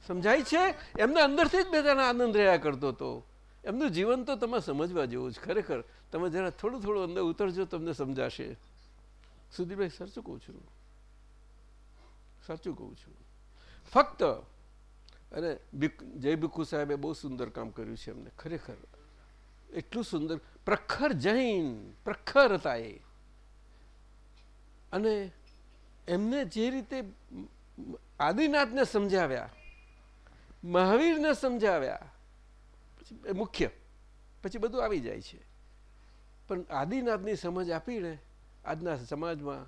સમજાય છે? એમને અંદરથી જ બધાના આનંદ રહ્યા કરતો હતો. એમનું જીવન તો તમે સમજવા જેવું છે ખરેખર, તમે જરા થોડું થોડું અંદર ઉતરજો, તમને સમજાશે. સુધીરભાઈ, સાચું કહું છું. સાચું કહું છું. ફક્ત, અને જય ભીખુ સાહેબે બહુ સુંદર કામ કર્યું છે એમને. ખરેખર. એટલું સુંદર. પ્રખર જૈન પ્રખર હતા એ અને એમને જે રીતે આદિનાથને સમજાવ્યા, મહાવીરને સમજાવ્યા, પછી મુખ્ય, પછી બધું આવી જાય છે. પણ આદિનાથની સમજ આપીને આજના સમાજમાં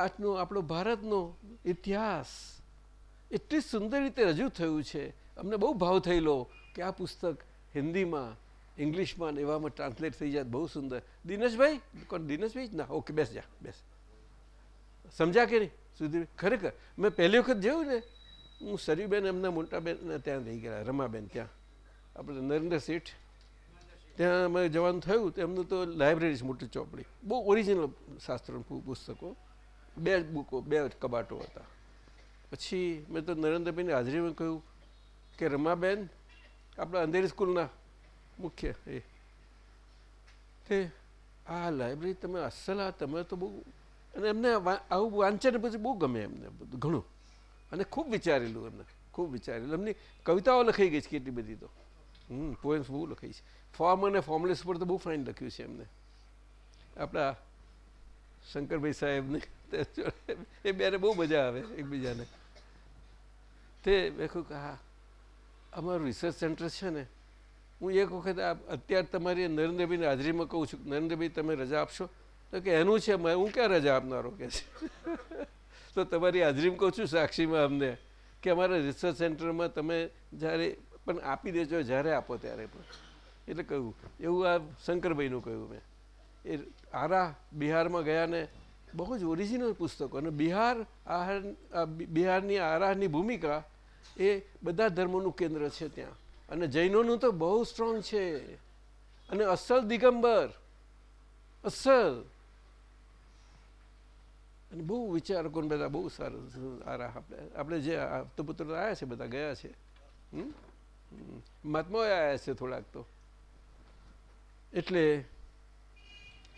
આજનો આપણો ભારતનો ઇતિહાસ એટલી સુંદર રીતે રજૂ થયું છે. અમને બહુ ભાવ થયેલો કે આ પુસ્તક હિન્દીમાં ઇંગ્લિશમાં એવામાં ટ્રાન્સલેટ થઈ જાય, બહુ સુંદર. દિનેશભાઈ, કોણ? દિનેશભાઈ જ? ના, ઓકે, બેસ જા, બેસ. સમજા કે નહીં? સુધી ખરેખર. મેં પહેલી વખત જોયું ને, હું સરીબેન, એમના મોટા બેન ત્યાં રહી ગયા રમાબેન ત્યાં. આપણે નરેન્દ્ર શેઠ, ત્યાં અમે જવાનું થયું, તો એમનું તો લાઇબ્રેરી મોટી ચોપડી. બહુ ઓરિજિનલ શાસ્ત્ર પુસ્તકો. બે બુકો, બે કબાટો હતા. પછી મેં તો નરેન્દ્રભાઈની હાજરીમાં કહ્યું કે રમાબેન, આપણા અંધેરી સ્કૂલના મુખ્ય, એ. આ લાઇબ્રેરી તમે અસલ આ તમે તો બહુ અને એમને આવું વાંચન પછી બહુ ગમે એમને બધું, ઘણું. અને ખૂબ વિચારેલું એમને, ખૂબ વિચારેલું. એમની કવિતાઓ લખાઈ ગઈ છે કેટલી બધી તો. હમ પોએમ્સ બહુ લખાઈ છે. ફોર્મ અને ફોર્મલેસ પર તો બહુ ફાઇન લખ્યું છે એમને. આપણા શંકરભાઈ સાહેબને એ બેને બહુ મજા આવે એકબીજાને. તે મેં કહ્યું કે હા અમારું રિસર્ચ સેન્ટર છે ને હું એક વખત અત્યારે તમારી નરેન્દ્રભાઈની હાજરીમાં કહું છું, નરેન્દ્રભાઈ, તમે રજા આપશો? તો કે, એનું છે હું ક્યાં રજા આપનારો કે છે? તો તમારી હાજરીમાં કહું છું સાક્ષીમાં અમને કે અમારા રિસર્ચ સેન્ટરમાં તમે જ્યારે પણ આપી દેજો, જ્યારે આપો ત્યારે પણ. એટલે કહ્યું, એવું આ શંકરભાઈનું કહ્યું મેં. એ આરા બિહારમાં ગયા ને બહુ જ ઓરિજિનલ પુસ્તકો અને બિહાર આહાર બિહારની આરાહની ભૂમિકા એ બધા ધર્મોનું કેન્દ્ર છે ત્યાં. અને જૈનોનું તો બહુ સ્ટ્રોંગ છે. અને અસલ દિગંબર, અસલ. અને બહુ વિચારકો બધા બહુ સારું, સારા આપણે આપણે જે પુત્ર આવ્યા છે, બધા ગયા છે. મહાત્માઓ આવ્યા છે થોડાક તો. એટલે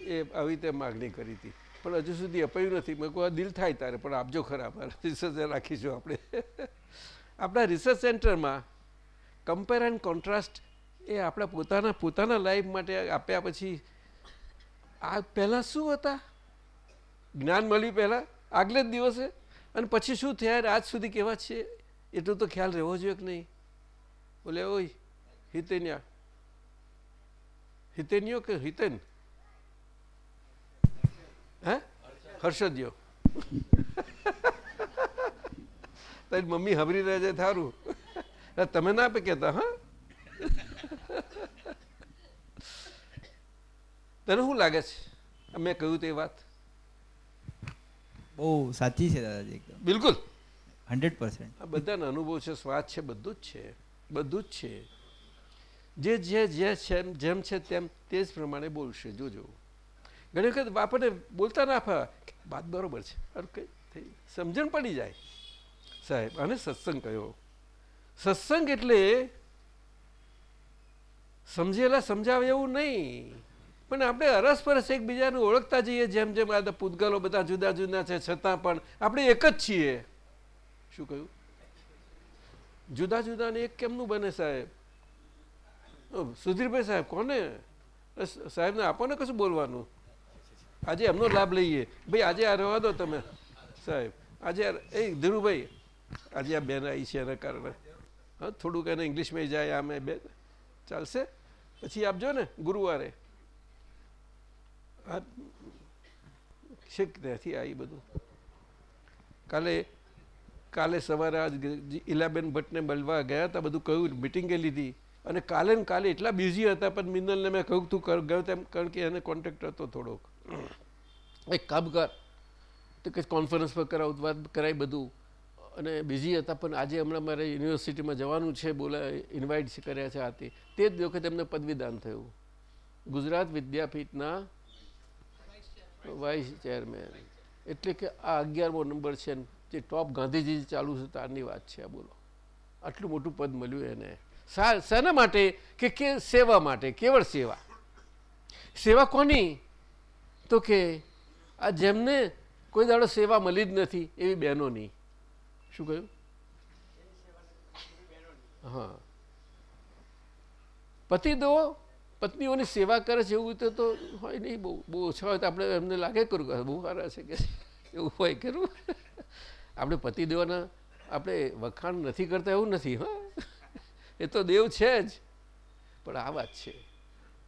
એ આવી રીતે માગણી કરી હતી. પણ હજુ સુધી અપાયું નથી. મેં આ દિલ થાય તારે, પણ આપજો ખરા રિસર્ચ રાખીશું આપણે. આપણા રિસર્ચ સેન્ટરમાં કમ્પેર એન્ડ કોન્ટ્રાસ્ટ એ આપણા પોતાના પોતાના લાઈફ માટે આપ્યા પછી, આ પહેલાં શું હતા? જ્ઞાન મળ્યું પહેલાં, આગલે જ દિવસે. અને પછી શું થયા? આજ સુધી કેવા છે? એટલો તો ખ્યાલ રહેવો જોઈએ કે નહીં? બોલે, ઓય, હિતેન્યા. હિતેન્યો કે હિતેન? હે? હર્ષદ્યો. તારી મમ્મી હબરી રહે છે, થારું. તમે ના આપે કહેતા હા તને શું લાગે છે મેં કહ્યું તે વાત બહુ સાચી છે દાદાજી એકદમ બિલકુલ હંડ્રેડ પર્સન્ટ આ બધાનો અનુભવ છે સ્વાદ છે બધું જ છે બધું જ છે જે જે જે છે જેમ છે તેમ તે જ પ્રમાણે બોલશે જોજો ઘણી વખત આપણને બોલતા ના ફા વાત બરોબર છે અરે કઈ થઈ સમજણ પડી જાય સાહેબ અને સત્સંગ કયો સત્સંગ એટલે સમજેલા સમજાવે એવું નહીં. પણ આપણે અરસપરસ એકબીજાને ઓળખતા જઈએ, જેમ જેમ આ પૂતગલો બધા જુદા જુદા છે, છતાં પણ આપણે એક જ છીએ. શું કહ્યું? જુદા જુદા ને એક કેમનું બને સાહેબ? સુધીરભાઈ સાહેબ, કોને? સાહેબને આપો ને કશું બોલવાનું? આજે એમનો લાભ લઈએ. ભાઈ, આજે આ રહેવા દો તમે. સાહેબ, આજે એ ધીરુભાઈ, આજે આ બેન આવી છે એના કારણે. થોડુંક એને ઇંગ્લિશમાં જાય, આમે બે, ચાલશે. પછી આપજો ને ગુરુવારે. આ શીખ ત્યાંથી આવી બધું. કાલે કાલે સવારે આજ ઇલાબેન ભટ્ટને મળવા ગયા હતા, બધું કહ્યું મિટિંગે લીધી. અને કાલે ને કાલે એટલા બિઝી હતા, પણ મિનલને મેં કહ્યું, તું ગયો તેમ કારણ કે એને કોન્ટેક્ટ હતો થોડોક. એક કામ કર તો કે કોન્ફરન્સ પર કરાવ કરાય બધું. અને બીજી હતા, પણ આજે હમણાં મારે યુનિવર્સિટીમાં જવાનું છે, બોલા ઇન્વાઇટ કર્યા છે આથી. તે જ વખતે એમને પદવીદાન થયું. ગુજરાત વિદ્યાપીઠના વાઇસ ચેરમેન એટલે કે આ અગિયારમો નંબર છે જે ટોપ ગાંધીજી ચાલુ છે, તારની વાત છે, આ બોલો. આટલું મોટું પદ મળ્યું એને. શાના માટે કે કે સેવા માટે? કેવળ સેવા? સેવા કોની? તો કે આ જેમને કોઈ દાડો સેવા મળી જ નથી એવી બહેનોની. શું કહ્યું? હા. પતિ દો, પત્નીઓની સેવા કરે છે એવું તો હોય નહીં, બહુ બહુ ઓછા હોય તો આપણે એમને લાગે કરું બહુ સારા છે કે એવું હોય ખરું. આપણે પતિ દેવાના આપણે વખાણ નથી કરતા એવું નથી, હા. એ તો દેવ છે જ. પણ આ વાત છે.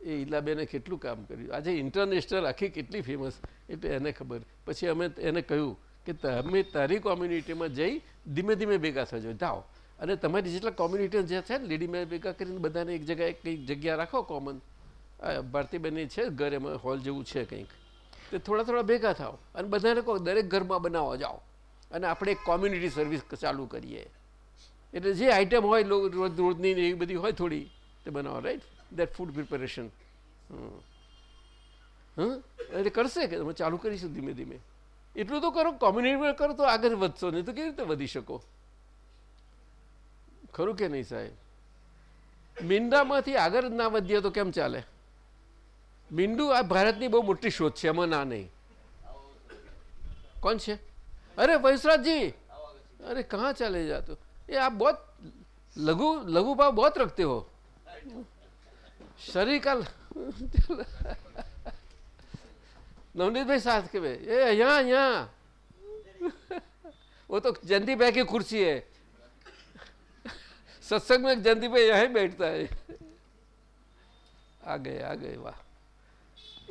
એ ઈલાબેને કેટલું કામ કર્યું. આજે ઇન્ટરનેશનલ આખી કેટલી ફેમસ એટલે એને ખબર. પછી અમે એને કહ્યું કે તમે તારી કોમ્યુનિટીમાં જઈ ધીમે ધીમે ભેગા થજો. જાઓ. અને તમારી જેટલા કોમ્યુનિટી જે છે ને લેડીમેં ભેગા કરીને બધાને એક જગ્યાએ કંઈક જગ્યા રાખો કોમન ભારતીબેનની છે, ઘર એમાં હોલ જેવું છે કંઈક. તે થોડા થોડા ભેગા થાવ અને બધાને કહો, દરેક ઘરમાં બનાવવા જાઓ. અને આપણે એક કોમ્યુનિટી સર્વિસ ચાલુ કરીએ. એટલે જે આઈટમ હોય રોજ, રોજની એવી બધી હોય થોડી, તે બનાવો રાઈટ દેટ ફૂડ પ્રિપેરેશન હં એટલે કરશે કે તમે ચાલુ કરીશું ધીમે ધીમે? એટલું તો કરો કોમ્યુનિકેટ કરો તો આગળ વધશો, નહીં તો કેવી રીતે વધી શકો? ખરું કે નહીં સાહેબ? મીંડામાંથી આગળ ના વધીએ તો કેમ ચાલે? મીંડું આ ભારતની બહુ મોટી શોધ છે, એમાં ના નહીં. કોણ છે? અરે વૈશરાજજી અરે કહા ચાલે જાતું? એ આ બહુ લઘુ લઘુ ભાવ બહુ રખતે હો. શરીર કાલ नवनीत भाई साथ के में ये यहाँ यहाँ वो तो जयंती भाई की कुर्सी है सत्संग में जयंती भाई यहाँ ही बैठता है आ गए आ गए वाह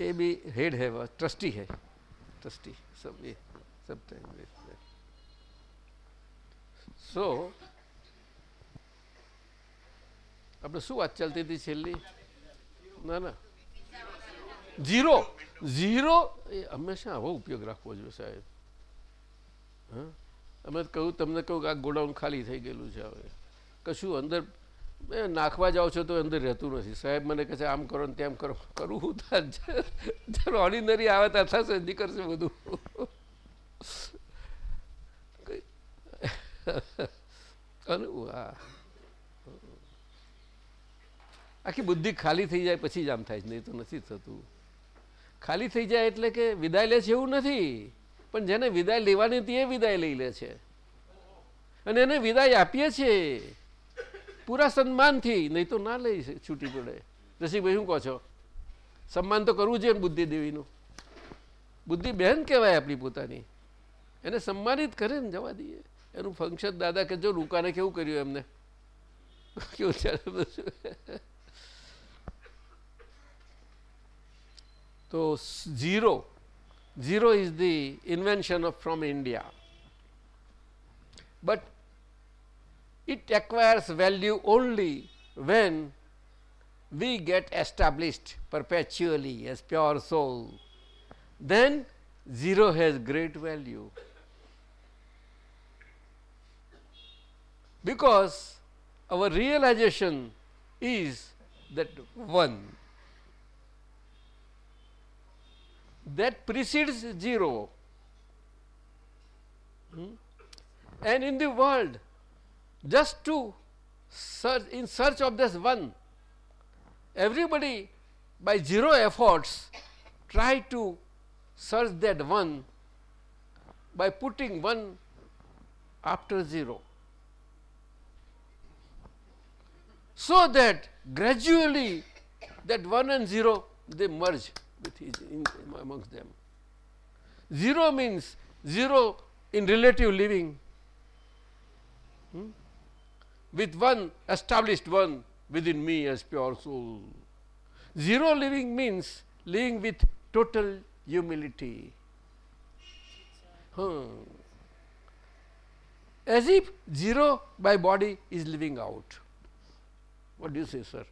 ये भी हेड है वह ट्रस्टी है ट्रस्टी सब ये सब टाइम સો આપણે શું વાત ચાલતી હતી છેલ્લી ના ના ઝીરો ઝીરો એ હંમેશા આવો ઉપયોગ રાખવો જોઈએ સાહેબ. હા? અમે કહ્યું તમને કહું કે આ ગોડાઉન ખાલી થઈ ગયેલું છે હવે. કશું અંદર નાખવા જાઓ છો તો અંદર રહેતું નથી. સાહેબ મને કહે છે, આમ કરો ને તેમ કરો. કરવું ત્યારે ઓર્ડિનરી આવે ત્યાં થશે નીકળશે બધું. આખી બુદ્ધિ ખાલી થઈ જાય, પછી જ આમ થાય છે. નહીં તો નથી થતું. ખાલી થઈ જાય એટલે કે વિદાય લે છે એવું નથી. પણ જેને વિદાય લેવાની હતી એ વિદાય લઈ લે છે. અને એને વિદાય આપીએ છીએ. પૂરા સન્માનથી, નહીં તો ના લઈ છૂટી પડે. રસિકભાઈ, શું કહો છો? સન્માન તો કરવું જોઈએ બુદ્ધિ દેવીનું બુદ્ધિ બહેન કહેવાય આપણી પોતાની. એને સન્માનિત કરે ને જવા દઈએ. એનું ફંક્શન દાદા કે જો રૂકાને કેવું કર્યું એમને? કેવું ચાલે So, 0, is the invention of from India, but it acquires value only when we get established perpetually as pure soul, then 0 has great value. Because our realization is that 1 that precedes zero. Hmm? and in the world just to search in search of this one everybody by zero efforts try to search that one by putting one after zero. So that gradually that one and zero they merge with each in, amongst them zero means zero in relative living hmm? with one established one within me as pure soul. Zero living means living with total humility. Huh. As if zero by body is living out. What do you say, sir?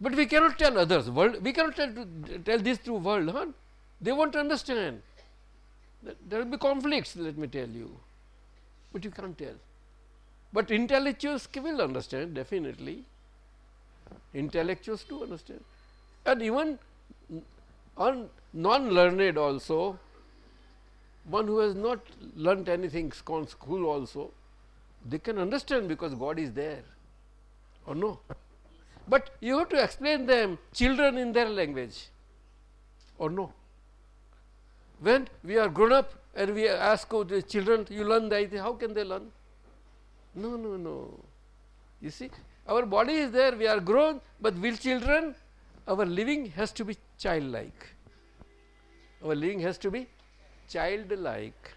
But we cannot tell others. World, we cannot tell, tell this to world. Huh? They won't understand. There- will be conflicts. Let me tell you. But you can't tell. But intellectuals will understand definitely. Intellectuals do understand. And even un, non-learned also, one who has not learnt anything, gone school also, they can understand because God is there. or no? But you have to explain them children in their language or no? When we are grown up and we ask the children, you learn that, how can they learn? No, no, no. You see, our body is there, we are grown, but will children, our living has to be childlike. Our living has to be childlike.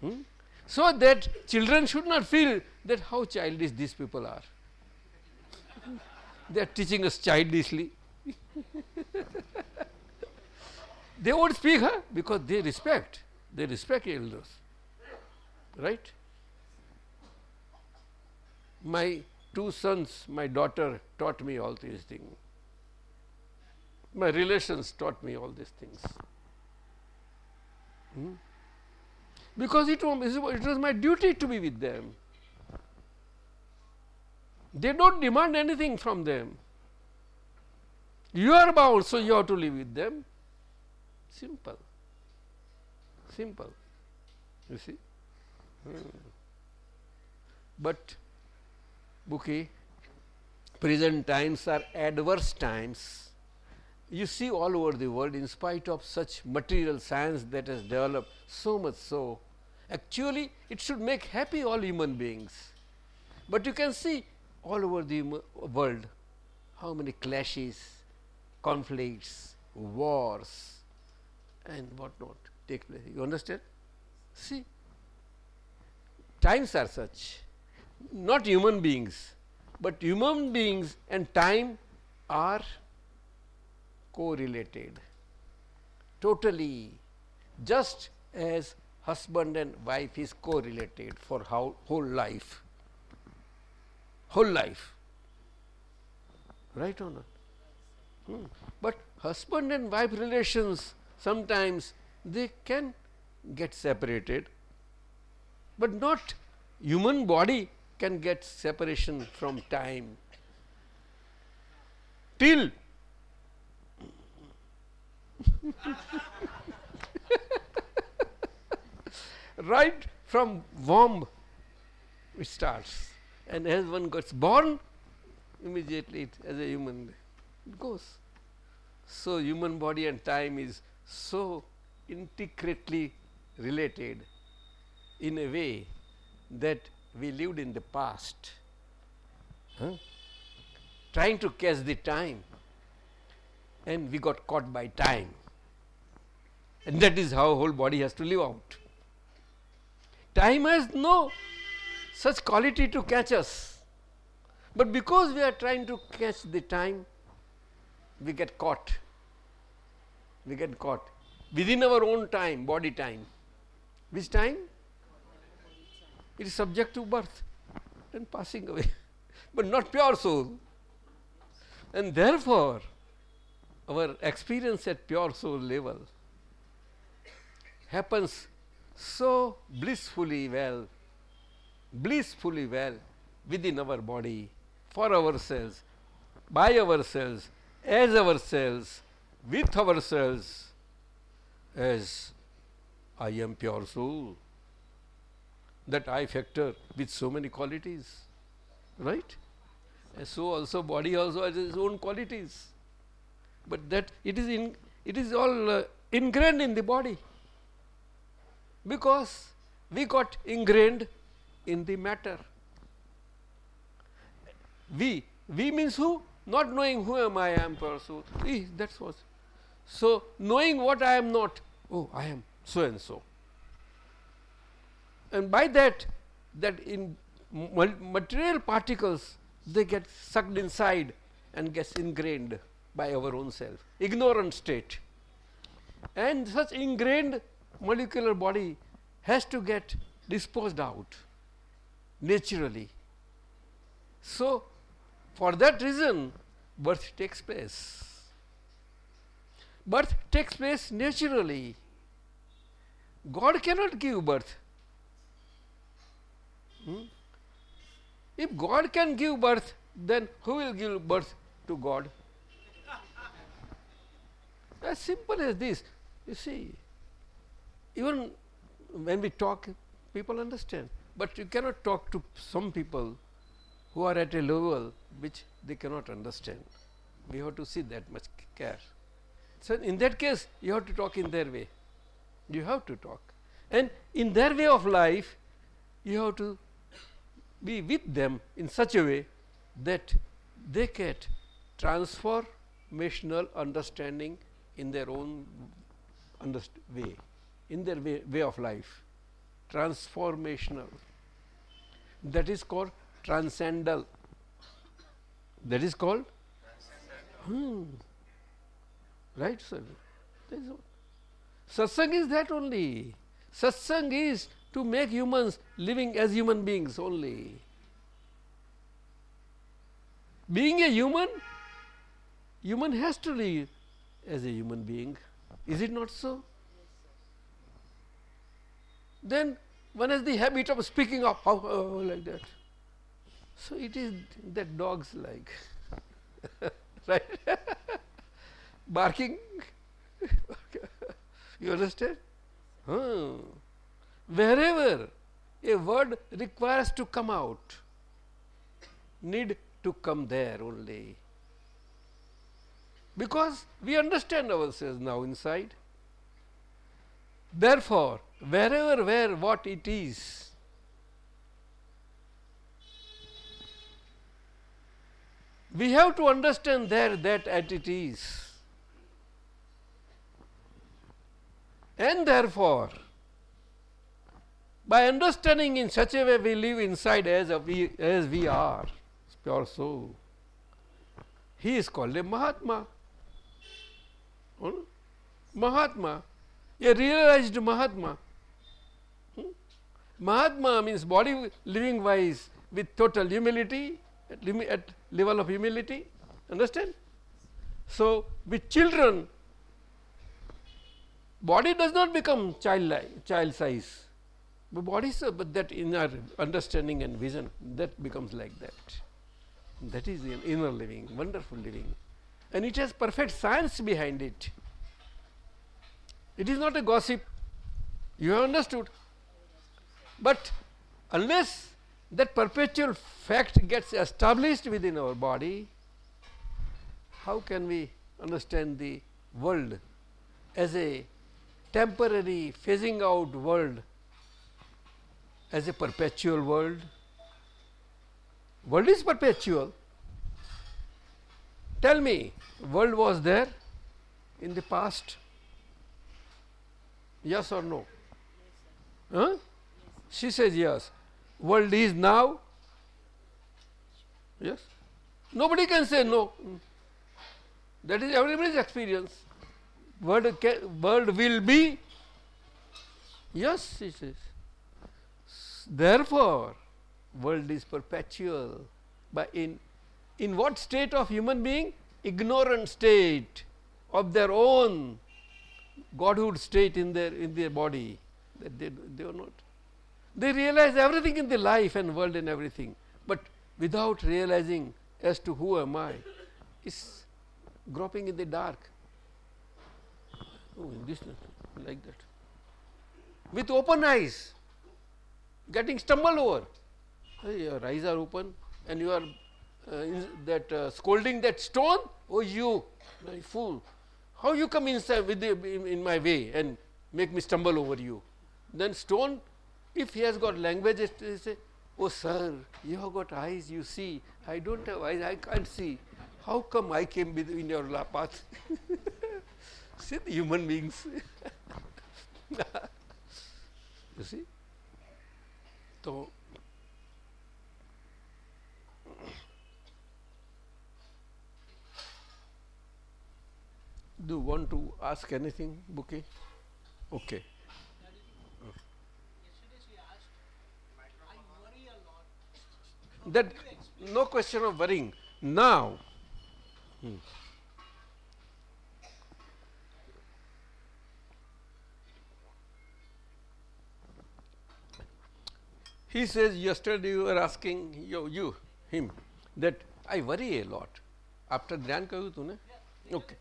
Hmm? So that children should not feel that how childish these people are. They are teaching us childishly. they won't speak huh? because they respect, they respect elders, right? My two sons, my daughter taught me all these things. My relations taught me all these things. Hmm? Because it was, it was my duty to be with them. They don't demand anything from them. You are bound, so you have to live with them. Simple. Simple. You see? Hmm. But, Bookie, present times are adverse times. You see all over the world, in spite of such material science that has developed, so much so, actually it should make happy all human beings. But you can see all over the world how many clashes, conflicts, wars, and what not take place. You understand? See, times are such, not human beings, but human beings and time are correlated totally just as husband and wife is correlated for how whole life whole life. Right or not? Hmm. but husband and wife relations sometimes they can get separated. But not human body can get separation from time. Till right from womb it starts and as one gets born immediately it, as a human it goes. So, human body and time is so intricately related in a way that we lived in the past huh? trying to catch the time and we got caught by time and that is how whole body has to live out. Time has no such quality to catch us, but because we are trying to catch the time, we get caught. We get caught within our own time, body time. Which time? It is subject to birth and passing away, but not pure soul. And therefore, our experience at pure soul level happens so blissfully well, blissfully well within our body, for ourselves, by ourselves, as ourselves, with ourselves, as I am pure soul. That I factor with so many qualities, right? And so also body also has its own qualities, but that it is in it is all uh, ingrained in the body because we got ingrained in the matter. We, we means who? Not knowing who am I, I am person. Eh, that's what. So, knowing what I am not, oh, I am so and so. And by that, that in material particles, they get sucked inside and gets ingrained by our own self, ignorant state. And such ingrained molecular body has to get disposed out naturally. So, for that reason birth takes place. Birth takes place naturally. God cannot give birth. Hmm? If God can give birth, then who will give birth to God? As simple as this. You see, even when we talk, people understand, but you cannot talk to some people who are at a level which they cannot understand. We have to see that much care. So, in that case you have to talk in their way, you have to talk and in their way of life you have to be with them in such a way that they get transformational understanding in their own way, in their way, way of life, transformational. That is called transcendental. That is called hmm. right, sir. Satsang is that only. Satsang is to make humans living as human beings only. Being a human, human has to live as a human being. Is it not so? Then one has the habit of speaking up how, like that. So it is that dogs like, right? Barking. you understand? Huh. Wherever a word requires to come out, need to come there only. Because we understand ourselves now inside. Therefore, wherever, where, what it is, we have to understand there that at it is. And therefore, by understanding in such a way we live inside as, a we, as we are, pure soul. He is called a Mahatma. Hmm? Mahatma, a realized Mahatma. Mahatma means body living wise with total humility, at, at level of humility. Understand? So, with children, body does not become child child size. But body but that inner understanding and vision that becomes like that. That is inner living wonderful living. And it has perfect science behind it. It is not a gossip. You have understood but unless that perpetual fact gets established within our body how can we understand the world as a temporary phasing out world as a perpetual world. World is perpetual. Tell me, world was there in the past? Yes or no? Huh? She says yes. World is now? Yes. Nobody can say no. That is everybody's experience. World, world will be? Yes, she says. Therefore, world is perpetual. But in, in what state of human being? Ignorant state of their own godhood state in their in their body. That they, they are not. They realize everything in the life and world and everything, but without realizing as to who am I, is groping in the dark. Oh, this like that. With open eyes, getting stumbled over. Your eyes are open and you are uh, that uh, scolding that stone. Oh, you, my fool! How you come inside with the, in, in, my way and make me stumble over you? Then stone, if he has got language, he say, "Oh, sir, you have got eyes. You see, I don't have eyes. I can't see. How come I came in your path?" see the human beings. you see. So, do you want to ask anything, Bouquet? Okay. That no question of worrying. Now, hmm. He says yesterday you were asking you, you him that I worry a lot. After ધ્યાન કહ્યું હતું ને okay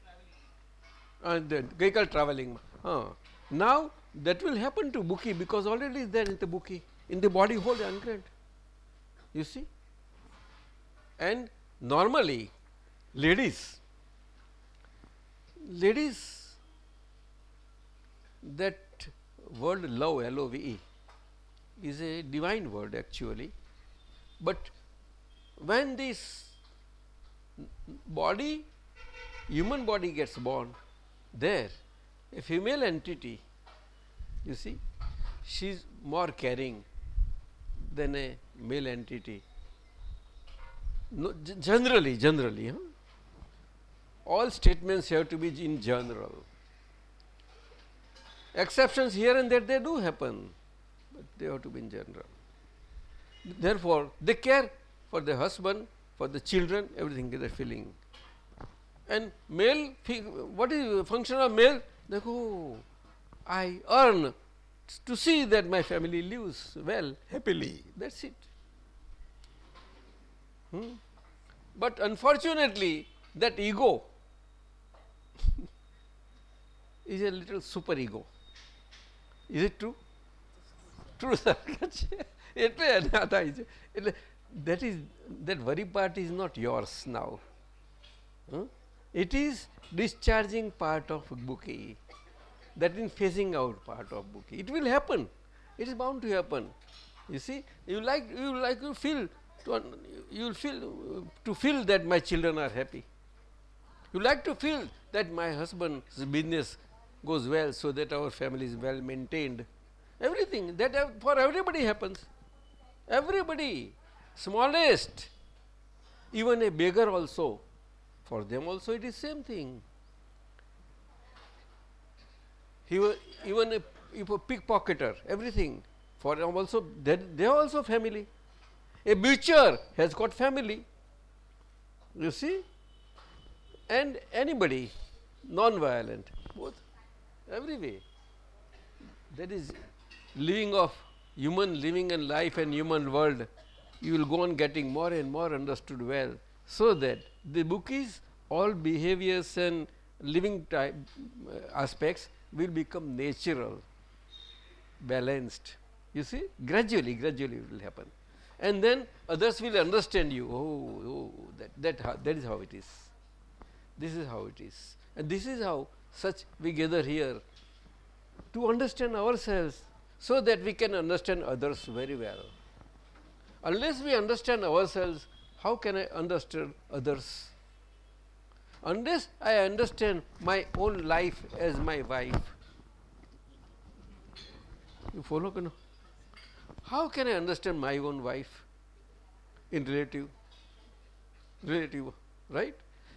ગઈકાલ ટ્રાવેલિંગમાં હા now that will happen to bookie because already is there in the bookie in the body whole ungrant you see? And normally ladies, ladies that word love L O V E is a divine word actually, but when this body human body gets born there a female entity you see she is more caring than a male entity. No, generally generally huh? all statements have to be in general. Exceptions here and there they do happen but they have to be in general. Therefore they care for the husband for the children everything they are feeling. And male what is the function of male? They go i earn to see that my family lives well happily that's it hmm? but unfortunately that ego is a little super ego is it true true sir એટલે ના થાય છે એટલે that is that worry part is not yours now huh? it is discharging part of bouquet that is phasing out part of bouquet it will happen. It is bound to happen. You see you like you like to feel to you will feel to feel that my children are happy. You like to feel that my husband's business goes well so that our family is well maintained. Everything that for everybody happens. Everybody smallest even a beggar also for them also it is same thing he wa- even a, a pickpocketer everything. For also they, they are also family. A butcher has got family you see? And anybody non-violent both every way. That is living of human living and life and human world. You will go on getting more and more understood well so that the book is all behaviors and living type uh, aspects will become natural balanced. You see gradually gradually it will happen. And then others will understand you. Oh, oh that that that is how it is. This is how it is. And this is how such we gather here to understand ourselves so that we can understand others very well. Unless we understand ourselves how can i understand others unless i understand my own life as my wife. You follow Kano? how can i understand my own wife in relative relative right?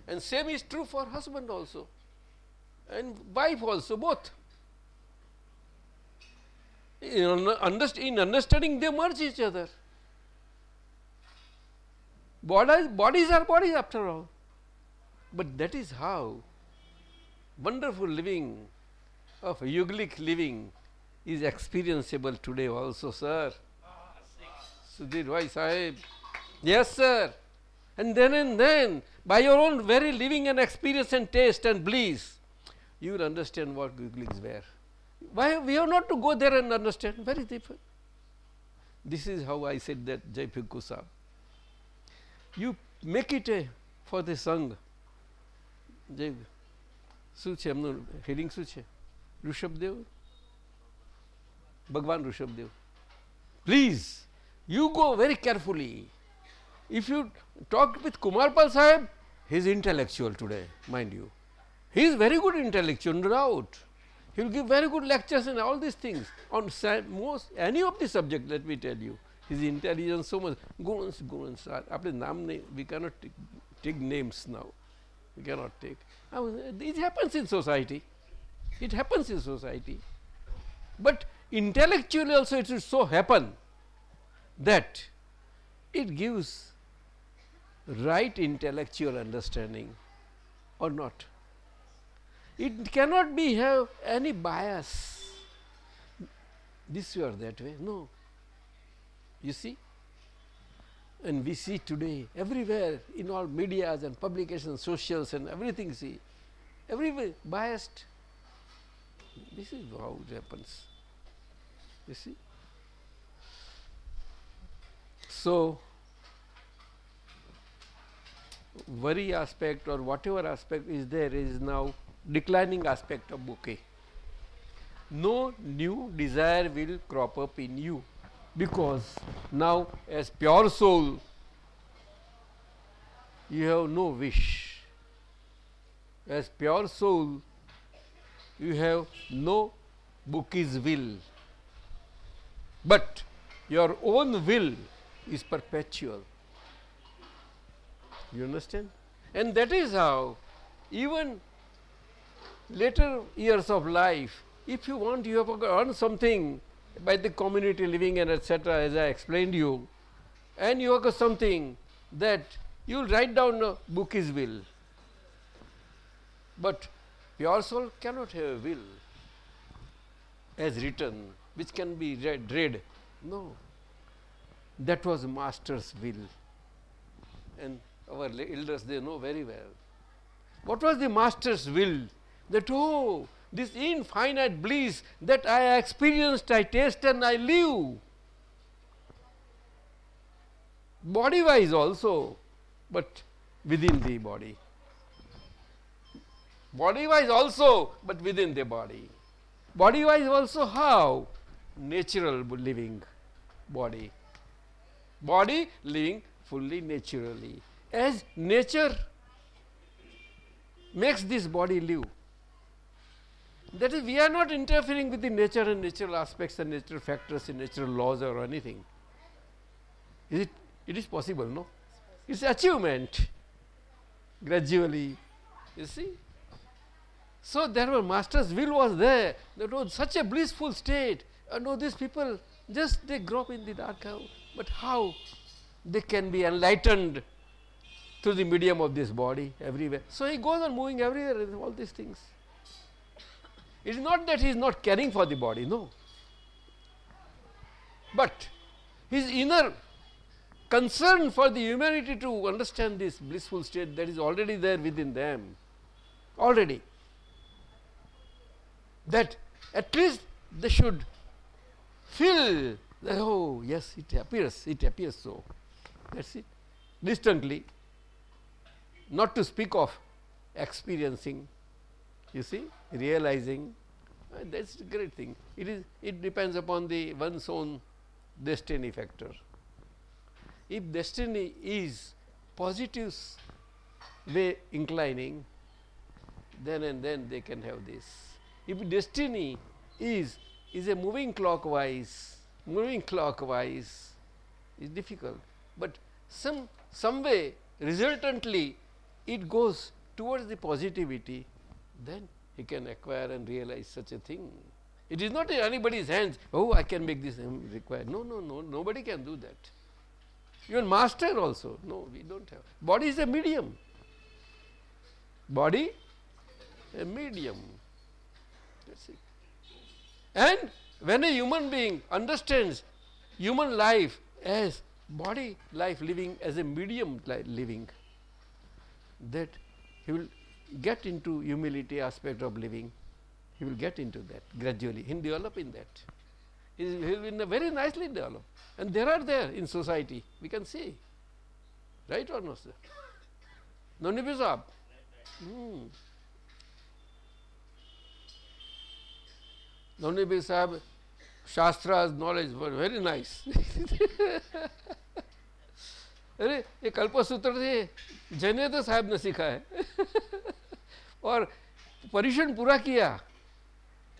And same is true for husband also. And wife also both. In, un- underst- in understanding they merge each other. Bodies, bodies are bodies after all but that is how wonderful living of yogic living is experienceable today also sir. Sudhir Bhai Sahib. Yes sir. And then and then by your own very living and experience and taste and bliss you will understand what yogics were. Why we have not to go there and understand. Very different. This is how I said that Jai Bhikkhu Sahib you make it a for the sung જે શું છે એમનું heading શું છે ઋષભદેવ ભગવાન Rishabhdev please you go very carefully if you talk with Kumarpal Sahib he is intellectual today mind you he is very good intellectual no doubt he will give very good lectures and all these things on sa- most any of the subject let me tell you his intelligence so much guns guns આપણે નામ નહીં we cannot take, take names now we cannot take. Was- it happens in society. It happens in society. But intellectually also it should so happen that it gives right intellectual understanding or not. It cannot be have any bias. This way or that way. No. You see and we see today everywhere in all medias and publications socials and everything see everywhere biased. This is how it happens you see. So worry aspect or whatever aspect is there is now declining aspect of bouquet. No new desire will crop up in you because now as pure soul you have no wish. As pure soul you have no bookie's will, but your own will is perpetual. You understand? And that is how even later years of life, if you want you have to earn something by the community living and etc. as I explained you, and you have something that you will write down a book is will. But pure soul cannot have a will as written, which can be read, read. No, that was master's will, and our elders they know very well. What was the master's will? That oh, this infinite bliss that I experienced, I taste and I live. Body wise also, but within the body. Body wise also, but within the body. Body wise also how? Natural living body. Body living fully naturally. As nature makes this body live. That is, we are not interfering with the nature and natural aspects and natural factors and natural laws or anything. Is it? It is possible, no? It's achievement gradually, you see. So, there were master's will was there, that was such a blissful state. And know these people just they grow up in the dark, but how they can be enlightened through the medium of this body everywhere. So, he goes on moving everywhere with all these things. It is not that he is not caring for the body, no. But his inner concern for the humanity to understand this blissful state that is already there within them, already. That at least they should feel that, oh, yes, it appears, it appears so. That is it. Distantly, not to speak of experiencing, you see, realizing, uh, that is a great thing. It is, it depends upon the one's own destiny factor. If destiny is positive way inclining, then and then they can have this. If destiny is is a moving clockwise, moving clockwise is difficult, but some some way resultantly it goes towards the positivity, then he can acquire and realize such a thing. It is not in anybody's hands, oh, I can make this um, required. No, no, no, nobody can do that. Even master also, no, we don't have. Body is a medium. Body, a medium. That's it. And when a human being understands human life as body life living as a medium living, that he will get into humility aspect of living, he will get into that gradually, he will develop in that. He will be very nicely develop and there are there in society we can see, right or no sir? Sahab? Hmm. Nonibi Sahab, Shastra's knowledge were very nice. अरे ये कल्पसूत्र से जैने तो साहब ने सीखा है। और परिश्रम पूरा किया।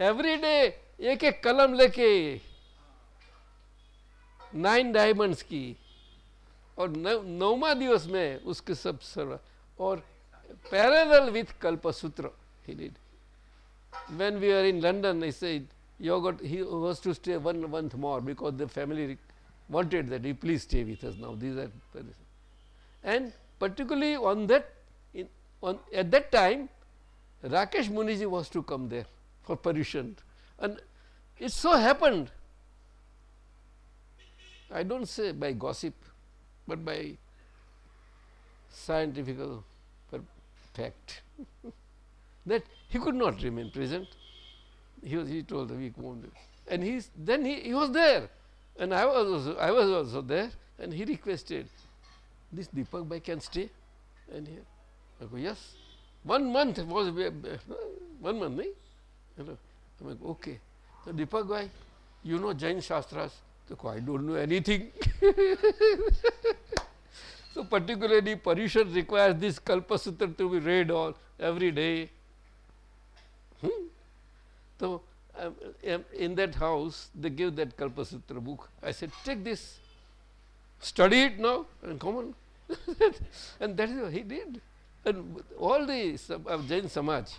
एवरी डे एक एक कलम लेके नाइन डायमंड्स की। और नौमा दिवस में उसके सब सर्व और parallel with Kalpasutra. He did when we are in London, I said, you got, he was to stay wanted that he please stay with us now. These are and particularly on that in, on at that time Rakesh Muniji was to come there for Paryushan and it so happened I do not say by gossip, but by scientific fact that he could not remain present. He was he told the week won't and he then he, he was there and I was also, I was also there and he requested this Deepak Bhai can stay And here, I go, yes. One month was, one month, nahi? Hello. I'm like, okay. So Deepak bhai, you know Jain Shastras? So I don't know anything. so particularly Parishad requires this Kalpa Sutra to be read all every day. Hmm? So um, in that house they give that Kalpa Sutra book. I said, take this, study it now and come on. and that is what he did. And all the uh, Jain Samaj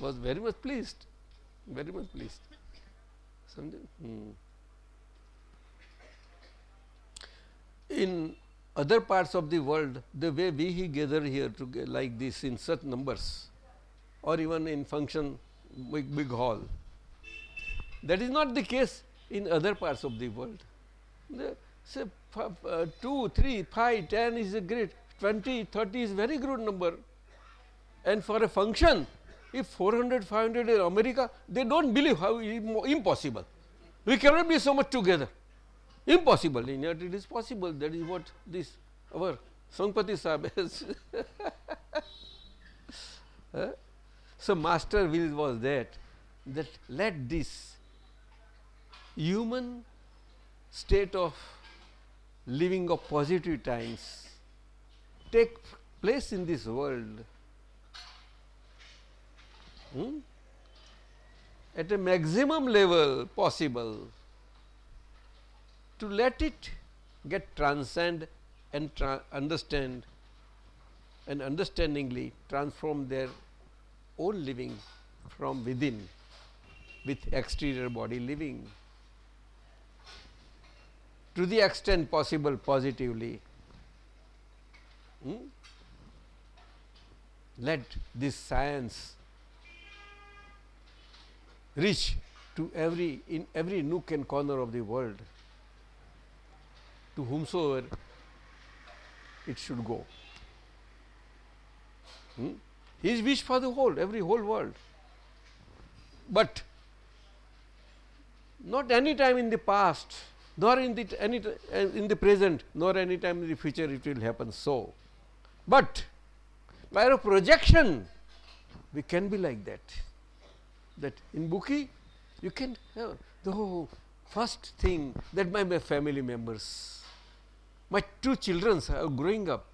was very much pleased, very much pleased. Hmm. In other parts of the world, the way we he gather here to like this in such numbers, or even in function big big hall, that is not the case in other parts of the world. The, say uh, 2, 3, 5, 10 is a great, 20, 30 is very good number. And for a function, if 400, 500 in America, they don't believe how impossible. We cannot be so much together. Impossible, and yet it is possible. That is what this our Sangpati Sahib? So, master will was that, that let this human state of living of positive times take place in this world hmm, at a maximum level possible to let it get transcend and tra- understand and understandingly transform their own living from within with exterior body living to the extent possible positively. Hmm? Let this science reach to every in every nook and corner of the world to whomsoever it should go. Hmm? His wish for the whole, every whole world. But not any time in the past, nor in the any in the present, nor any time in the future it will happen so. But by a projection, we can be like that. That in Buki, you can have the whole first thing that my, my family members, my two children are growing up.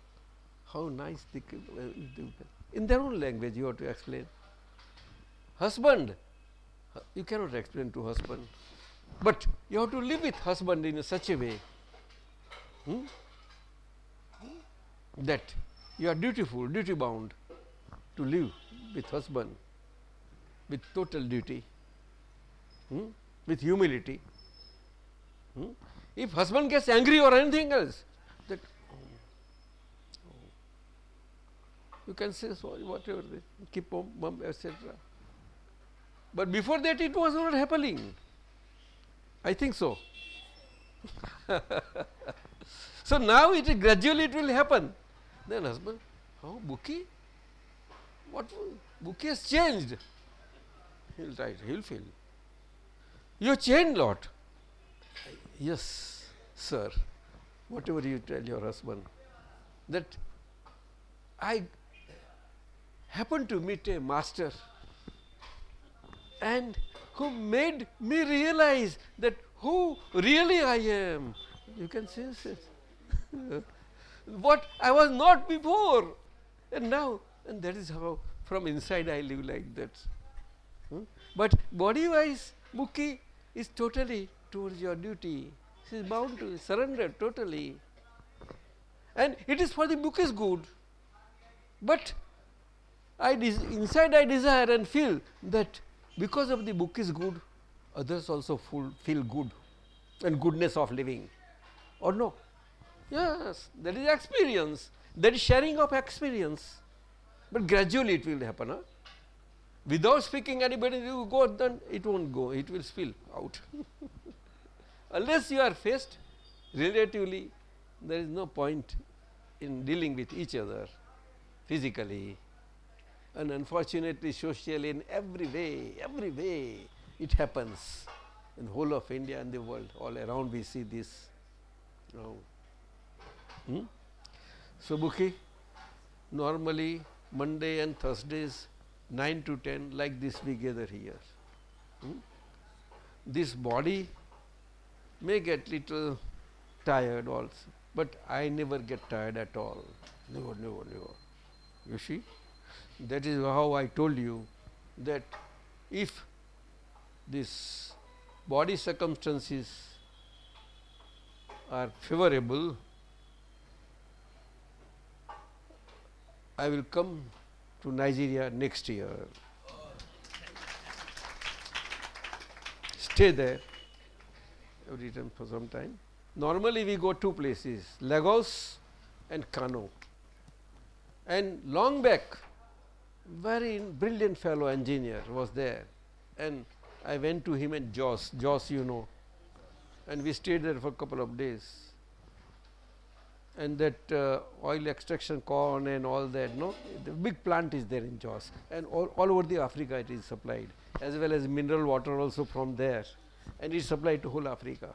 How nice they, can- in their own language you have to explain. Husband, you cannot explain to husband, but you have to live with husband in such a way hmm, that you are dutiful, duty bound to live with husband with total duty, hmm, with humility. hmm. If husband gets angry or anything else, that you can say sorry, whatever, keep mum, etc. But before that, it was not happening. I think so. so now it gradually it will happen. Then husband, oh, how Buki? What Buki has changed? He'll try, he'll feel. You changed lot. Yes, sir. Whatever you tell your husband, that I happened to meet a master and who made me realize that who really I am. You can say this. what I was not before, and now, and that is how from inside I live like that. Hmm? But body wise, Mukhi is totally towards your duty. She is bound to surrender totally. And it is for the book is good. But I inside I desire and feel that because of the book is good, others also full, feel good and goodness of living. Or no? Yes, that is experience. That is sharing of experience. But gradually it will happen. Huh? Without speaking anybody, you go, then it won't go, it will spill out. Unless you are faced relatively, there is no point in dealing with each other physically and unfortunately socially in every way, every way it happens in the whole of India and the world, all around we see this. now. Hmm? So, Bukhi, normally Monday and Thursdays 9 to 10 like this we gather here. Hmm? This body may get little tired also, but I never get tired at all. Never, never, never. You see, that is how I told you that if this body circumstances are favorable, I will come to Nigeria next year. Stay there time for some time. Normally we go two places Lagos and Kano. And long back very brilliant fellow engineer was there. And I went to him at Jos, Jos you know. And we stayed there for a couple of days. And that uh, oil extraction corn and all that no? The big plant is there in Jos and all, all over the Africa it is supplied as well as mineral water also from there. And it is supplied to whole Africa.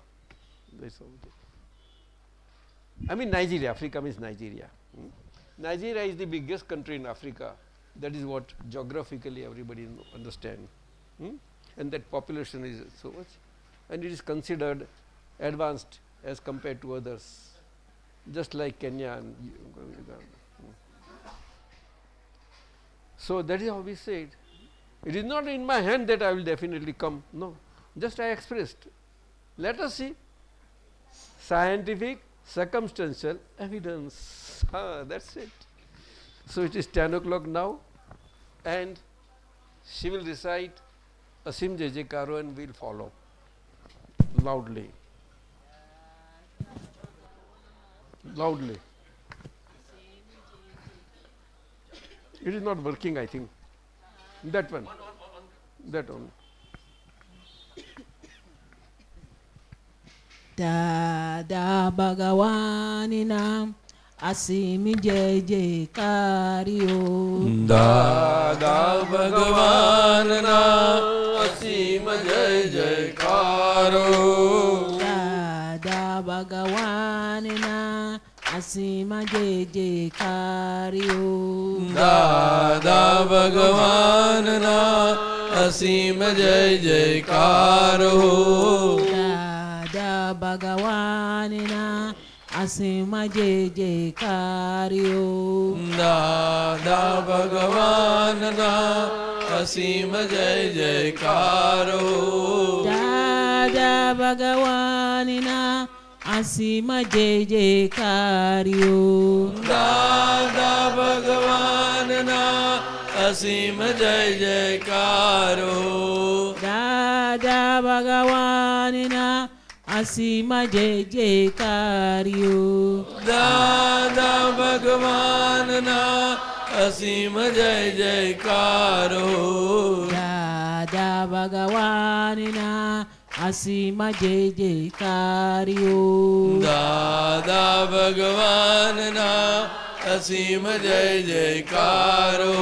I mean Nigeria, Africa means Nigeria. hmm. Nigeria is the biggest country in Africa that is what geographically everybody understand hmm? and that population is so much and it is considered advanced as compared to others just like Kenya and Uganda. Hmm. So, that is how we say it. It is not in my hand that I will definitely come, no, just I expressed. Let us see scientific circumstantial evidence, ah, that is it. So, it is 10 o'clock now and she will recite Asim Jejekaro and we will follow loudly. Loudly. It is not working, I think. That one. That one. Da da Bhagavaninam. અસીમ જય જયકાર્યો દાદા ભગવાનના અસીમ જય જયકારો દાદા ભગવાનના અસીમ જય જયકાર્યો દાદા ભગવાનના અસીમ જય જયકારો દાદા ભગવાનના ಅಸೀಮ ಜಯ ಜಯಕಾರ್ಯೋ ದಾದಾ ಭಗವಾನನ ಅಸೀಮ ಜಯ ಜಯಕಾರೋ ದಾದಾ ಭಗವಾನಿನ ಅಸೀಮ ಜಯ ಜಯಕಾರ್ಯೋ ದಾದಾ ಭಗವಾನನ असीम जय जयकारो राजा भगवान् અસીમ જય જયકાર્યો દાદા ભગવાનના અસીમ જય જયકારો. દાદા ભગવાનના અસીમ જય જયકાર્યો દાદા ભગવાનના અસીમ જય જયકારો.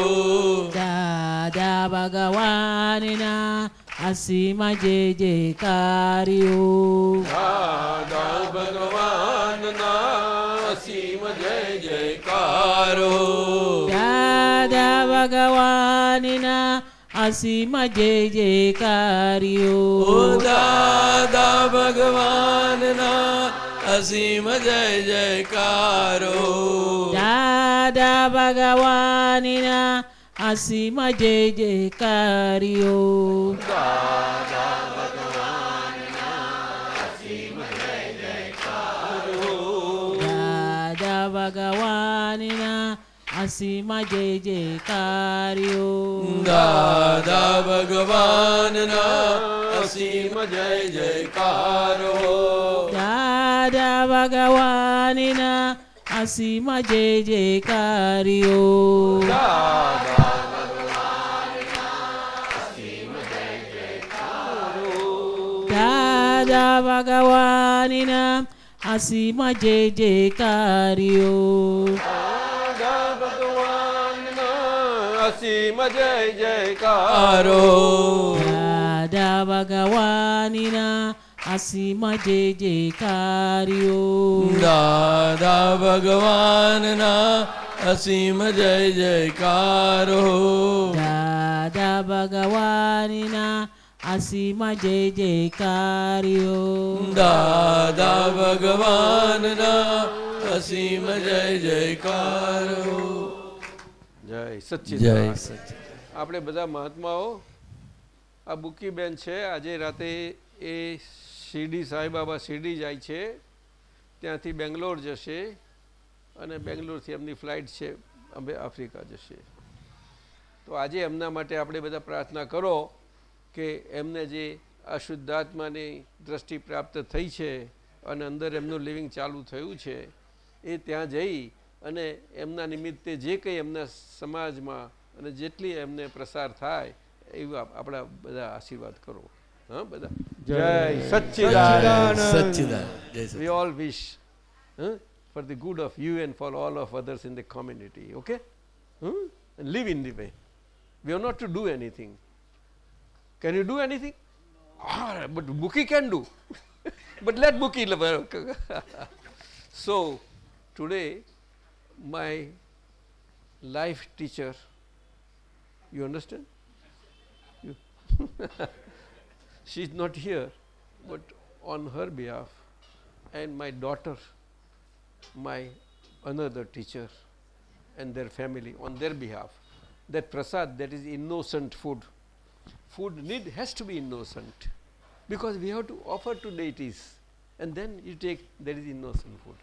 દાદા ભગવાનના અસીમ જય જયકાર્યો દાદા ભગવાનના અસીમ જય જયકારો દાદા ભગવાનના અસીમ જય જયકાર્યો દાદા ભગવાનના અસીમ જય જયકારો દાદા ભગવાનના a sì má jẹ́jẹ́ kárí o. gbàdá bàtàlá nínú a sì má jẹ́jẹ́ kárí o. gbàdá bàgàwá nínú a na. má jẹ́jẹ́ kárí o. gbàdá bàgàwá nínú jẹ́jẹ́ kárí o. gbàdá bàgàwá asima jeje kario. Dada bagawanina, Asima JJ Kario. Dada bagawanina, Asima JJ Karo. Dada bagawanina, Asima JJ Kario. Dada Bhagawanina असीम जय जयकार हो ભગવાનના અસીમ જય જયકાર્યો દાદા ભગવાનના અસીમ જય જયકારો જય જય જય સચ્ચિદાનંદ સચિદાનંદ. આપણે બધા મહાત્માઓ આ બુકીબેન છે આજે રાતે એ શિરડી સાંઈબાબા શિરડી જાય છે ત્યાંથી બેંગ્લોર જશે અને બેંગ્લોરથી એમની ફ્લાઇટ છે અમે આફ્રિકા જશે. તો આજે એમના માટે આપણે બધા પ્રાર્થના કરો કે એમને જે અશુદ્ધાત્માની શુદ્ધાત્માની દ્રષ્ટિ પ્રાપ્ત થઈ છે અને અંદર એમનું લિવિંગ ચાલુ થયું છે એ ત્યાં જઈ અને એમના નિમિત્તે જે કંઈ એમના સમાજમાં અને જેટલી એમને પ્રસાર થાય એવું આપ- આપણા બધા આશીર્વાદ કરો. હા બધા? જય સચ્ચિદાનંદ. સચ્ચિદાનંદ. જય સચ્ચિદાનંદ. we all wish huh, for the good of you and for all of others in the community okay? Hmm? and live in the way. We are not to do anything. Can you do anything ah, but Buki can do but let live. so today my life teacher you understand you she is not here but on her behalf and my daughter my another teacher and their family on their behalf that prasad that is innocent food food need has to be innocent because we have to offer to deities and then you take that is innocent food.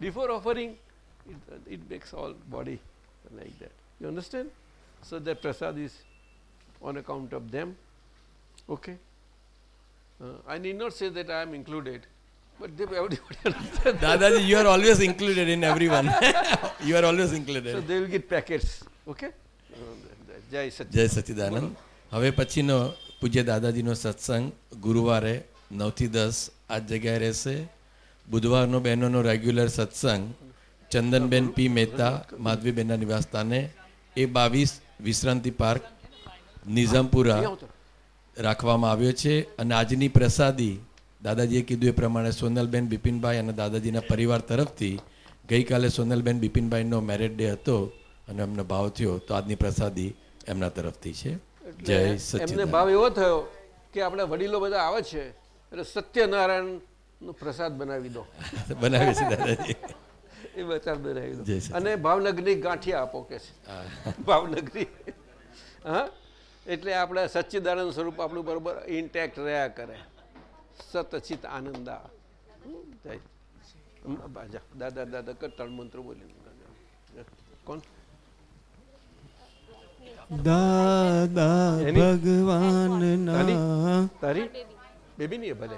Before offering it, it makes all body like that you understand. So, that prasad is on account of them. Okay. Uh, I need not say that I am included, but they everybody. Dadaji, you are always included in everyone. you are always included. So they will get packets. Okay. Uh, Jai Satchidanand. Jai હવે પછીનો પૂજ્ય દાદાજીનો સત્સંગ ગુરુવારે નવથી દસ આ જગ્યાએ રહેશે. બુધવારનો બહેનોનો રેગ્યુલર સત્સંગ ચંદનબેન પી મહેતા, માધવીબેનના નિવાસસ્થાને. એ બાવીસ વિશ્રાંતિ પાર્ક નિઝામપુરા રાખવામાં આવ્યો છે અને આજની પ્રસાદી દાદાજીએ કીધું એ પ્રમાણે સોનલબેન બિપિનભાઈ અને દાદાજીના પરિવાર તરફથી ગઈકાલે સોનલબેન બિપિનભાઈનો મેરેજ ડે હતો અને એમનો ભાવ થયો તો આજની પ્રસાદી એમના તરફથી છે. એમને ભાવ એવો થયો કે આપણા વડીલો બધા આવે છે એટલે સત્યનારાયણ નો પ્રસાદ બનાવી દો. બનાવી છે દાદાજી. એ પ્રસાદ બનાવી દો. અને ભાવનગરી ગાંઠિયા આપો કે છે. ભાવનગરી. હા? એટલે આપણે સચ્ચિદાનંદ સ્વરૂપ આપણું બરોબર ઇન્ટેક્ટ રહ્યા કરે. સતચિત આનંદા. જય. દાદા દાદા મંત્ર મંત્રો બોલી કોણ? દાદા એની? ભગવાનના તારી બેબી નહીં ભલે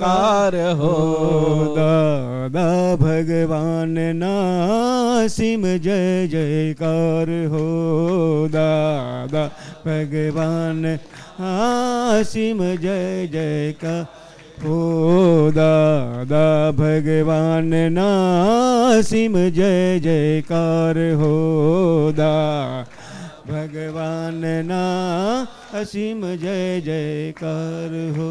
कार हो। दादा भगवान नासिम, जय जयकार हो। दादा भगवान आसिम जय जयकार हो। दादा भगवान नासिम, जय जयकार हो। दा भगवान ना असीम जय जयकार हो।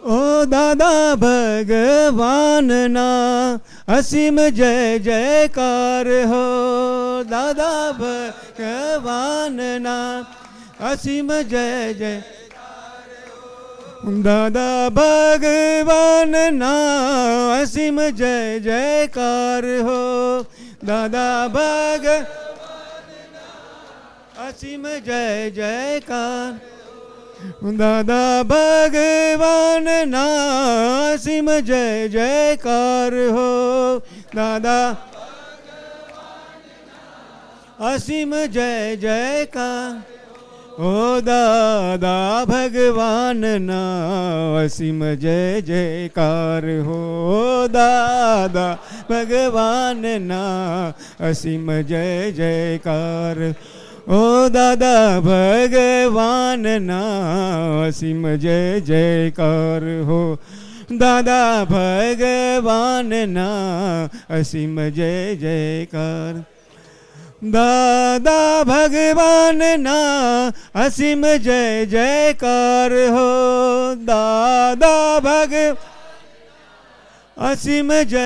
ओ दादा भगवान ना, असीम जय जयकार हो। दादा भगवान ना, असीम जय जय। दादा भगवान ना, असीम जय जयकार हो। दादा भग असीम जय जयकार। दादा भगवान नासिम जय जयकार हो। दादा असीम जय जयकार। ओ दादा भगवान ना असीम जय जयकार हो। दादा भगवान ना असीम जय जयकार। ओ दादा भगवान ना असीम जय जयकार हो। दादा भगवान ना असीम जय जयकार। दादा भगवान ना असीम जय जयकार हो। दादा भग असीम जय